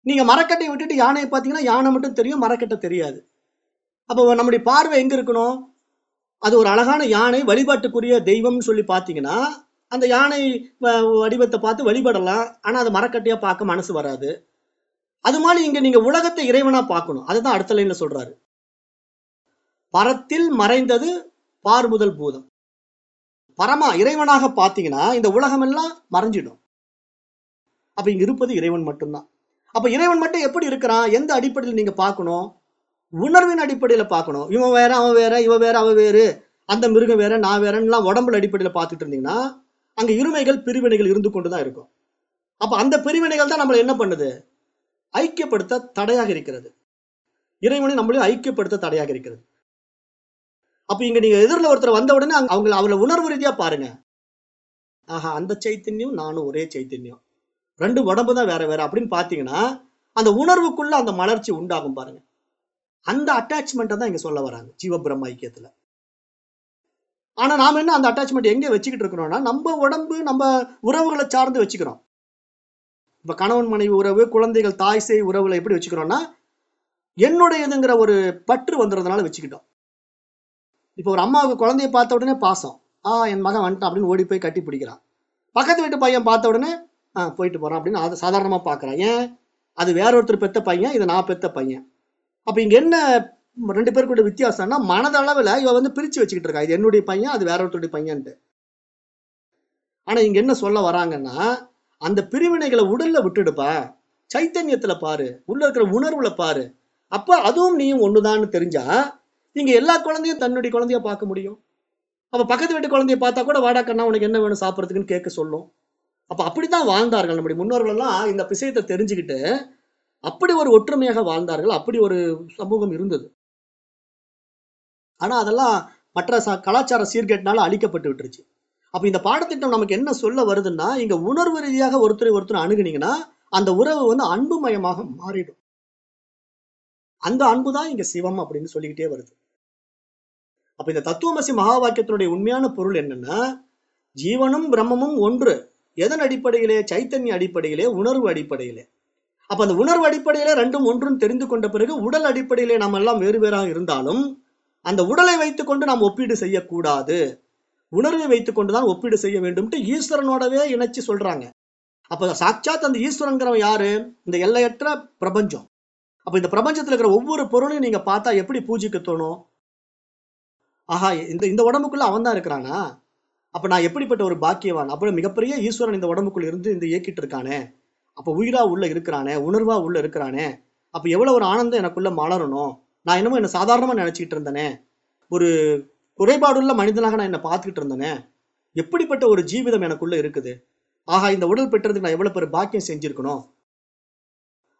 நீங்க மரக்கட்டையை விட்டுட்டு யானையை பார்த்தீங்கன்னா யானை மட்டும் தெரியும் மரக்கட்டை தெரியாது. அப்போ நம்முடைய பார்வை எங்க இருக்கணும்? அது ஒரு அழகான யானை வழிபாட்டுக்குரிய தெய்வம்னு சொல்லி பார்த்தீங்கன்னா அந்த யானை வ- வடிவத்தை பார்த்து வழிபடலாம். ஆனால் அது மரக்கட்டையா பார்க்க மனசு வராது. அது மாதிரி இங்க நீங்க உலகத்தை இறைவனா பார்க்கணும். அதுதான் அடுத்த லைன்ல சொல்றாரு. பரத்தில் மறைந்தது பார்முதல் பூதம். பரமா இறைவனாக பார்த்தீங்கன்னா இந்த உலகம் எல்லாம் மறைஞ்சிடும். அப்ப இங்க இருப்பது இறைவன் மட்டும்தான். அப்ப இறைவன் மட்டும் எப்படி இருக்கிறான்? எந்த அடிப்படையில் நீங்க பார்க்கணும்? உணர்வின் அடிப்படையில பார்க்கணும். இவன் வேற அவன் வேற இவ வேற அவ வேறு அந்த மிருகம் வேற நான் வேறன்னுலாம் உடம்புல அடிப்படையில பார்த்துட்டு இருந்தீங்கன்னா அங்க இருமைகள் பிரிவினைகள் இருந்து கொண்டுதான் இருக்கும். அப்ப அந்த பிரிவினைகள் தான் நம்மளை என்ன பண்ணுது? ஐக்கியப்படுத்த தடையாக இருக்கிறது. இறைவனை நம்மளையும் ஐக்கியப்படுத்த தடையாக இருக்கிறது. அப்ப இங்க நீங்க எதிரில் ஒருத்தர் வந்த உடனே அங்க- அவங்கள அவளை உணர்வு ரீதியா பாருங்க. ஆஹா அந்த சைத்தன்யம் நானும் ஒரே சைத்தன்யம். ரெண்டு உடம்பு தான் வேற வேற அப்படின்னு பாத்தீங்கன்னா அந்த உணர்வுக்குள்ள அந்த மலர்ச்சி உண்டாகும் பாருங்க. அந்த அட்டாச்மெண்ட்டை தான் இங்க சொல்ல வராங்க ஜீவபிரம்ம ஐக்கியத்துல. ஆனா நாம என்ன அந்த அட்டாச்மெண்ட் எங்க வச்சுக்கிட்டு இருக்கிறோம்னா நம்ம உடம்பு நம்ம உறவுகளை சார்ந்து வச்சுக்கிறோம். இப்ப கணவன் மனைவி உறவு குழந்தைகள் தாய் சேய் உறவுல எப்படி வச்சுக்கிறோம்னா என்னுடையதுங்கிற ஒரு பற்று வந்துடுறதுனால வச்சுக்கிட்டோம். இப்போ ஒரு அம்மாவுக்கு குழந்தைய பார்த்த உடனே பாசம். ஆ என் மகன் வந்துட்டான் அப்படின்னு ஓடி போய் கட்டி பிடிக்கிறான். பக்கத்து வீட்டு பையன் பார்த்த உடனே போயிட்டு போறான் அப்படின்னு அதை சாதாரணமா பார்க்கறான். ஏன்? அது வேற ஒருத்தர் பெத்த பையன் இது நான் பெத்த பையன். அப்ப இங்க என்ன ரெண்டு பேருக்குள்ள வித்தியாசம்னா மனதளவுல இவ வந்து பிரிச்சு வச்சுக்கிட்டு இருக்கா. இது என்னுடைய பையன் அது வேற ஒருத்தருடைய பையன்ட்டு. ஆனா இங்க என்ன சொல்ல வராங்கன்னா அந்த பிரிவினைகளை உடல்ல விட்டுடுப்பா. சைத்தன்யத்துல பாரு. உள்ள இருக்கிற உணர்வுல பாரு. அப்ப அதுவும் நீயும் ஒண்ணுதான்னு தெரிஞ்சா நீங்கள் எல்லா குழந்தையும் தன்னுடைய குழந்தைய பார்க்க முடியும். அப்ப பக்கத்து வீட்டு குழந்தைய பார்த்தா கூட வாடா கண்ணா உனக்கு என்ன வேணும் சாப்பிட்றதுக்குன்னு கேட்க சொல்லும். அப்ப அப்படித்தான் வாழ்ந்தார்கள் நம்முடைய முன்னோர்கள் எல்லாம். இந்த விஷயத்தை தெரிஞ்சுக்கிட்டு அப்படி ஒரு ஒற்றுமையாக வாழ்ந்தார்கள். அப்படி ஒரு சமூகம் இருந்தது. ஆனா அதெல்லாம் மற்ற ச- கலாச்சார சீர்கேட்டினால அழிக்கப்பட்டு விட்டுருச்சு. அப்போ இந்த பாடத்திட்டம் நமக்கு என்ன சொல்ல வருதுன்னா இங்க உணர்வு ரீதியாக ஒருத்தரை ஒருத்தர் அணுகுனீங்கன்னா அந்த உறவு வந்து அன்புமயமாக மாறிடும். அந்த அன்பு தான் இங்க சிவம் அப்படின்னு சொல்லிக்கிட்டே வருது. அப்ப இந்த தத்துவமசி மகா வாக்கியத்தினுடைய உண்மையான பொருள் என்னன்னா ஜீவனும் பிரம்மமும் ஒன்று. எதன் அடிப்படையிலே? சைத்தன்ய அடிப்படையிலே உணர்வு அடிப்படையிலே. அப்ப அந்த உணர்வு அடிப்படையிலே ரெண்டும் ஒன்றும் தெரிந்து கொண்ட பிறகு உடல் அடிப்படையிலே நாம் எல்லாம் வேறு வேறாக இருந்தாலும் அந்த உடலை வைத்துக்கொண்டு நாம் ஒப்பீடு செய்யக்கூடாது. உணர்வை வைத்துக்கொண்டுதான் ஒப்பீடு செய்ய வேண்டும்ட்டு ஈஸ்வரனோடவே இணைச்சு சொல்றாங்க. அப்ப சாட்சாத் அந்த ஈஸ்வரங்கிறவன் யாரு? இந்த எல்லையற்ற பிரபஞ்சம். அப்ப இந்த பிரபஞ்சத்துல இருக்கிற ஒவ்வொரு பொருளையும் நீங்க பார்த்தா எப்படி பூஜிக்க தோணும்? ஆஹா இந்த இந்த உடம்புக்குள்ள அவன் தான் இருக்கிறானா? அப்ப நான் எப்படிப்பட்ட ஒரு பாக்கியவான்? அப்ப மிகப்பெரிய ஈஸ்வரன் இந்த உடம்புக்குள்ள இருந்து இந்த இயக்கிட்டு இருக்கானே அப்ப உயிரா உள்ள இருக்கிறானே உணர்வா உள்ள இருக்கிறானே. அப்ப எவ்வளவு ஒரு ஆனந்தம் எனக்குள்ள மலரணும்? நான் என்னமோ என்ன சாதாரணமா நினைச்சிட்டு இருந்தேனே. ஒரு குறைபாடுள்ள மனிதனாக நான் என்ன பார்த்துக்கிட்டு இருந்தேனே. எப்படிப்பட்ட ஒரு ஜீவிதம் எனக்குள்ள இருக்குது? ஆஹா இந்த உடல் பெற்றதுக்கு நான் எவ்வளவு பெரிய பாக்கியம் செஞ்சிருக்கணும்?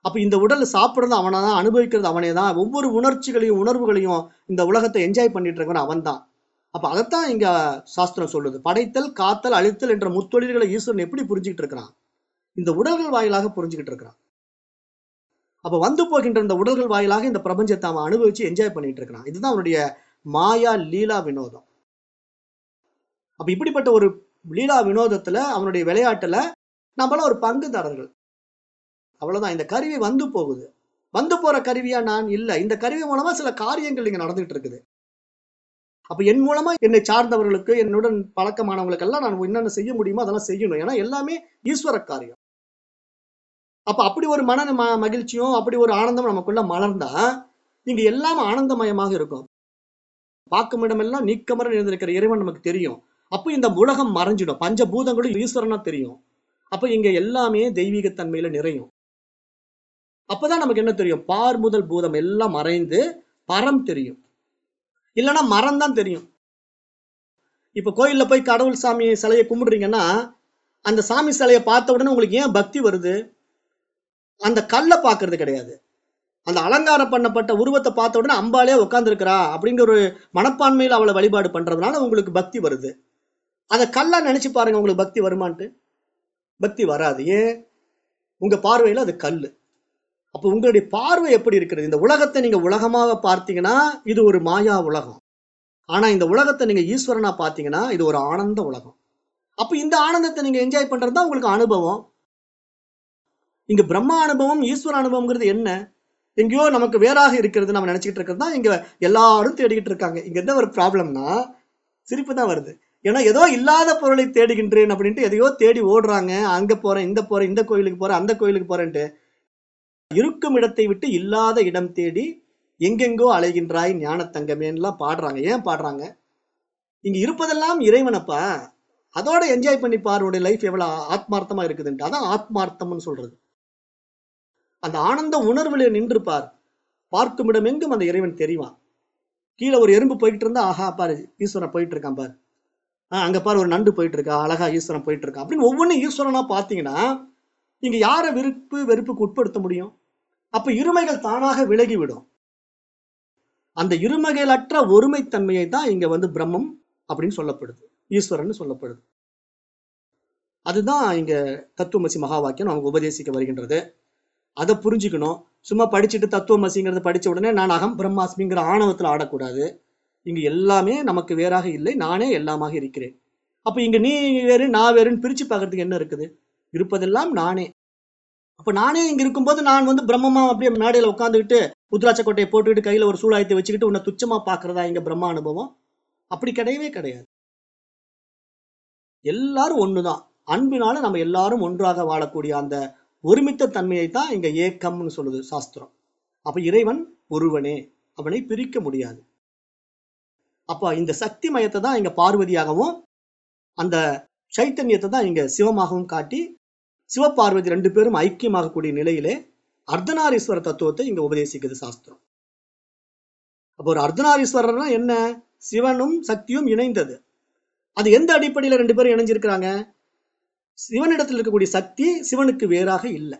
அப்ப இந்த உடல் சாப்பிடுறது அவனை தான் அனுபவிக்கிறது அவனே தான் ஒவ்வொரு உணர்ச்சிகளையும் உணர்வுகளையும் இந்த உலகத்தை என்ஜாய் பண்ணிட்டு இருக்கவன் அவன் தான் அப்ப அதைத்தான் இங்க சாஸ்திரம் சொல்லுது. படைத்தல் காத்தல் அழித்தல் என்ற முத்தொழில்களை ஈஸ்வரன் எப்படி புரிஞ்சுக்கிட்டு இருக்கிறான்? இந்த உடல்கள் வாயிலாக புரிஞ்சுக்கிட்டு இருக்கிறான். அப்ப வந்து போகின்ற இந்த உடல்கள் வாயிலாக இந்த பிரபஞ்சத்தை அவன் அனுபவிச்சு என்ஜாய் பண்ணிட்டு இருக்கிறான். இதுதான் அவனுடைய மாயா லீலா வினோதம். அப்ப இப்படிப்பட்ட ஒரு லீலா வினோதத்துல அவனுடைய விளையாட்டுல நம்மளாம் ஒரு பங்குதாரர்கள். அவ்வளவுதான். இந்த கருவி வந்து போகுது. வந்து போற கருவியா நான் இல்ல. இந்த கருவி மூலமா சில காரியங்கள் இங்க நடந்துகிட்டு இருக்குது. அப்போ என் மூலமா என்னை சார்ந்தவர்களுக்கு என்னுடன் பழக்கமானவங்களுக்கு எல்லாம் நான் என்னென்ன செய்ய முடியுமோ அதெல்லாம் செய்யணும். ஏன்னா எல்லாமே ஈஸ்வர காரியம். அப்ப அப்படி ஒரு மன ம- மகிழ்ச்சியும் அப்படி ஒரு ஆனந்தம் நமக்குள்ள மலர்ந்தா இங்க எல்லாம் ஆனந்தமயமாக இருக்கும். பார்க்கும் இடமெல்லாம் நீக்கமர நிறைந்திருக்கிற இறைவன் நமக்கு தெரியும். அப்போ இந்த உலகம் மறைஞ்சிடும். பஞ்சபூதங்களும் ஈஸ்வரனா தெரியும். அப்ப இங்க எல்லாமே தெய்வீகத்தன்மையில நிறையும். அப்பதான் நமக்கு என்ன தெரியும்? பார் முதல் பூதம் எல்லாம் மறைந்து பரம் தெரியும். இல்லைன்னா மரம் தான் தெரியும். இப்போ கோயிலில் போய் கடவுள் சாமி சிலையை கும்பிடுறீங்கன்னா அந்த சாமி சிலையை பார்த்த உடனே உங்களுக்கு ஏன் பக்தி வருது? அந்த கல்லை பார்க்கறது கிடையாது. அந்த அலங்காரம் பண்ணப்பட்ட உருவத்தை பார்த்த உடனே அம்பாலே உட்காந்துருக்கிறா அப்படிங்கிற ஒரு மனப்பான்மையில் அவளை வழிபாடு பண்ணுறதுனால உங்களுக்கு பக்தி வருது. அதை கல்லாக நினச்சி பாருங்க உங்களுக்கு பக்தி வருமான்ட்டு. பக்தி வராது. ஏன்? உங்கள் பார்வையில் அது கல் அப்ப உங்களுடைய பார்வை எப்படி இருக்கிறது? இந்த உலகத்தை நீங்க உலகமாக பார்த்தீங்கன்னா இது ஒரு மாயா உலகம். ஆனா இந்த உலகத்தை நீங்க ஈஸ்வரனா பார்த்தீங்கன்னா இது ஒரு ஆனந்த உலகம். அப்ப இந்த ஆனந்தத்தை நீங்க என்ஜாய் பண்ணுறது தான் உங்களுக்கு அனுபவம். இங்க பிரம்ம அனுபவம் ஈஸ்வர அனுபவம்ங்கிறது என்ன? எங்கேயோ நமக்கு வேறாக இருக்கிறது நம்ம நினச்சிக்கிட்டு இருக்கிறது தான் இங்க எல்லாரும் தேடிக்கிட்டு இருக்காங்க. இங்க என்ன ஒரு ப்ராப்ளம்னா சிரிப்பு தான் வருது. ஏன்னா ஏதோ இல்லாத பொருளை தேடுகின்றேன் அப்படின்ட்டு எதையோ தேடி ஓடுறாங்க. அங்க போறேன் இந்த போறேன் இந்த கோயிலுக்கு போறேன் அந்த கோயிலுக்கு போறேன்ட்டு. இருக்கும் இடத்தை விட்டு இல்லாத இடம் தேடி எங்கெங்கோ அலைகின்றாய் ஞான தங்கமேன்லாம் பாடுறாங்க. ஏன் பாடுறாங்க? இங்க இருப்பதெல்லாம் இறைவனப்பா. அதோட என்ஜாய் பண்ணி பாருடைய லைஃப் எவ்வளவு ஆத்மார்த்தமா இருக்குதுன்ட்டு. அதான் ஆத்மார்த்தம்னு சொல்றது. அந்த ஆனந்த உணர்வுல நின்று பார். பார்க்கும் இடம் எங்கும் அந்த இறைவன் தெரிவான். கீழே ஒரு எறும்பு போயிட்டு இருந்தா ஆஹா பாரு ஈஸ்வரன் போயிட்டு இருக்கான் பாரு. ஆஹ் அங்க பாரு ஒரு நண்டு போயிட்டு இருக்கா அழகா ஈஸ்வரன் போயிட்டு இருக்கான். அப்படின்னு ஒவ்வொன்றும் ஈஸ்வரனா பாத்தீங்கன்னா இங்க யாரை விருப்பு வெறுப்புக்கு உட்படுத்த முடியும்? அப்ப இருமைகள் தானாக விலகிவிடும். அந்த இருமைகளற்ற ஒருமைத்தன்மையை தான் இங்க வந்து பிரம்மம் அப்படின்னு சொல்லப்படுது. ஈஸ்வரன் சொல்லப்படுது. அதுதான் இங்க தத்துவமசி மகா வாக்கியம் நமக்கு உபதேசிக்க வருகின்றது. அதை புரிஞ்சுக்கணும். சும்மா படிச்சுட்டு தத்துவமசிங்கிறத படிச்ச உடனே நான் அகம் பிரம்மாஸ்மிங்கிற ஆணவத்தில் ஆடக்கூடாது. இங்க எல்லாமே நமக்கு வேறாக இல்லை. நானே எல்லாமாக இருக்கிறேன். அப்ப இங்க நீ வேறு நான் வேறுன்னு பிரிச்சு பார்க்கறதுக்கு என்ன இருக்குது? இருப்பதெல்லாம் நானே. அப்ப நானே இங்க இருக்கும்போது நான் வந்து பிரம்மமா அப்படியே மேடையில உட்காந்துக்கிட்டு உத்ராட்ச கோட்டையை போட்டுக்கிட்டு கையில ஒரு சூழாயத்தை வச்சுக்கிட்டு உன்னை துச்சமா பாக்குறதா இங்க பிரம்ம அனுபவம்? அப்படி கிடையவே கிடையாது. எல்லாரும் ஒண்ணுதான். அன்பினால நம்ம எல்லாரும் ஒன்றாக வாழக்கூடிய அந்த ஒருமித்த தன்மையை தான் இங்க ஏக்கம்னு சொல்லுது சாஸ்திரம். அப்ப இறைவன் ஒருவனே. அவனை பிரிக்க முடியாது. அப்ப இந்த சக்தி மயத்தை தான் இங்க பார்வதியாகவும் அந்த சைத்தன்யத்தை தான் இங்க சிவமாகவும் காட்டி சிவபார்வதி ரெண்டு பேரும் ஐக்கியமாகக்கூடிய நிலையிலே அர்த்தநாரீஸ்வர தத்துவத்தை இங்க உபதேசிக்குது சாஸ்திரம். அப்போ ஒரு அர்த்தநாரீஸ்வரர்னா என்ன? சிவனும் சக்தியும் இணைந்தது. அது எந்த அடிப்படையில ரெண்டு பேரும் இணைஞ்சிருக்கிறாங்க? சிவனிடத்தில் இருக்கக்கூடிய சக்தி சிவனுக்கு வேறாக இல்லை.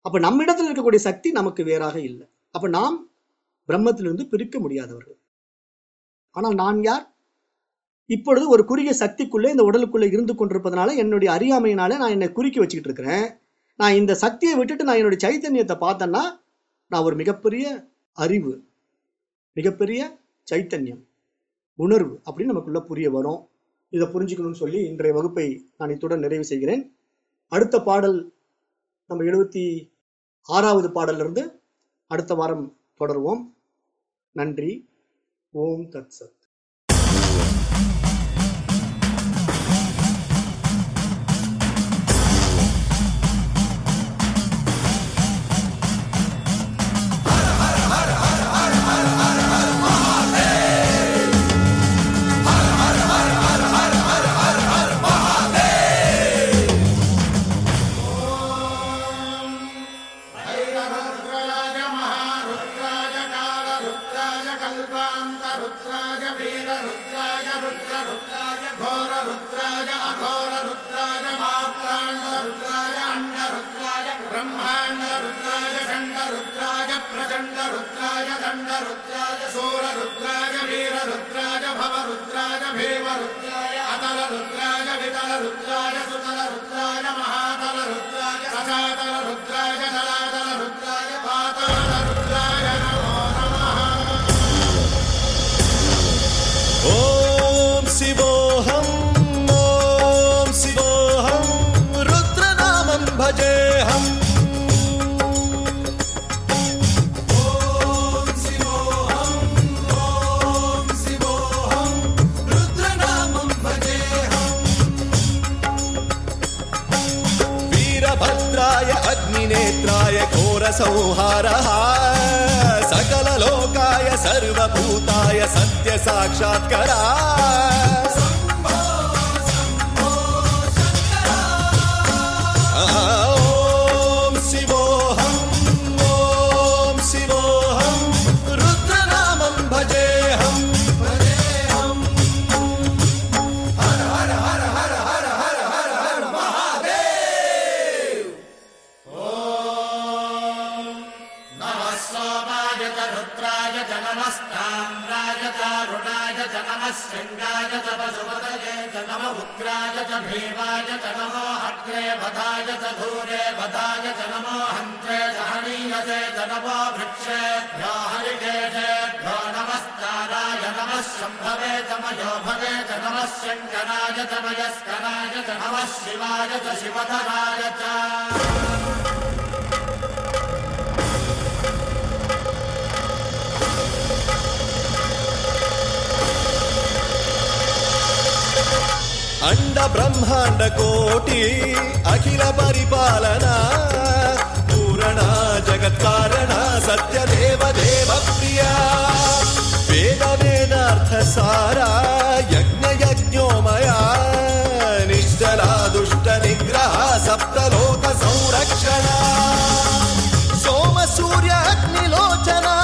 அப்ப நம்மிடத்தில் இருக்கக்கூடிய சக்தி நமக்கு வேறாக இல்லை. அப்ப நாம் பிரம்மத்திலிருந்து பிரிக்க முடியாதவர்கள். ஆனால் நான் யார்? இப்பொழுது ஒரு குறுகிய சக்திக்குள்ளே இந்த உடலுக்குள்ளே இருந்து கொண்டிருப்பதனால என்னுடைய அறியாமையினால நான் என்னை குறுக்கி வச்சுக்கிட்டு இருக்கிறேன். நான் இந்த சக்தியை விட்டுட்டு நான் என்னுடைய சைத்தன்யத்தை பார்த்தேன்னா நான் ஒரு மிகப்பெரிய அறிவு மிகப்பெரிய சைத்தன்யம் உணர்வு அப்படின்னு நமக்குள்ள புரிய வரும். இதை புரிஞ்சுக்கணும்னு சொல்லி இன்றைய வகுப்பை நான் இத்துடன் நிறைவு செய்கிறேன். அடுத்த பாடல் நம்ம எழுபத்தி ஆறாவது பாடலிருந்து இருந்து அடுத்த வாரம் தொடருவோம். நன்றி. ஓம் தத் சத். रुद्राय सुतल रुद्राय महातल रुद्राय सचातल रुद्राय सनातन रुद्राय पातल घोरसंहारः सकललोकाय सर्वभूताय सत्यसाक्षात्करा नमः शृङ्गाय च पशुपतये च भीमाय च नमो अग्रे वधाय च धूरे वधाय च नमो हन्त्रे च हनीयसे च नमो वृक्षेभ्यो हरिकेशेभ्यो नमस्काराय नमः शम्भवे च मयो भवे च नमः शङ्कराय च मयस्कराय च नमः शिवाय च शिवधराय च अण्डब्रह्माण्ड कोटि अखिलपरिपालना पूरणा जगत्कारणा सत्यदेवदेव प्रिया वेदवेदार्थसारा यज्ञयज्ञोमया निश्चला दुष्टनिग्रह सप्तलोकसंरक्षणा सोमसूर्य अग्निलोचना।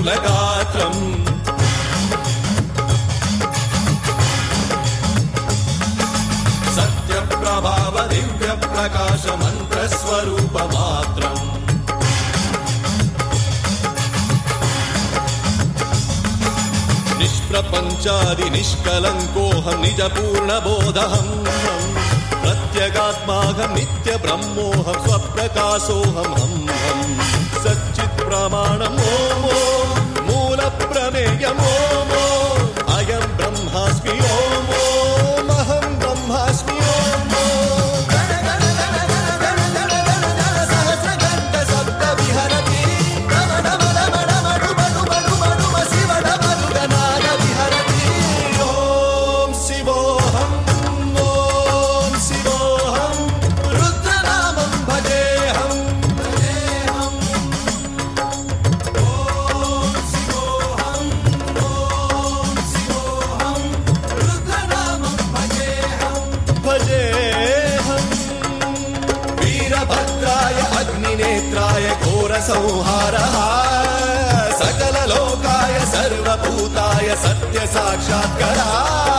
కులగాత్రం సత్యప్రభావ దివ్య ప్రకాశ మంత్రస్వరూప మాత్రం నిష్ప్రపంచాది నిష్కలంకోహం నిజ పూర్ణబోధహం ప్రత్యగాత్మాహం నిత్య బ్రహ్మోహం స్వప్రకాశోహం సచ్చిత్ ప్రమాణం ఓం 呀！我。सकललोकाय सर्वभूताय सत्यसाक्षात्करा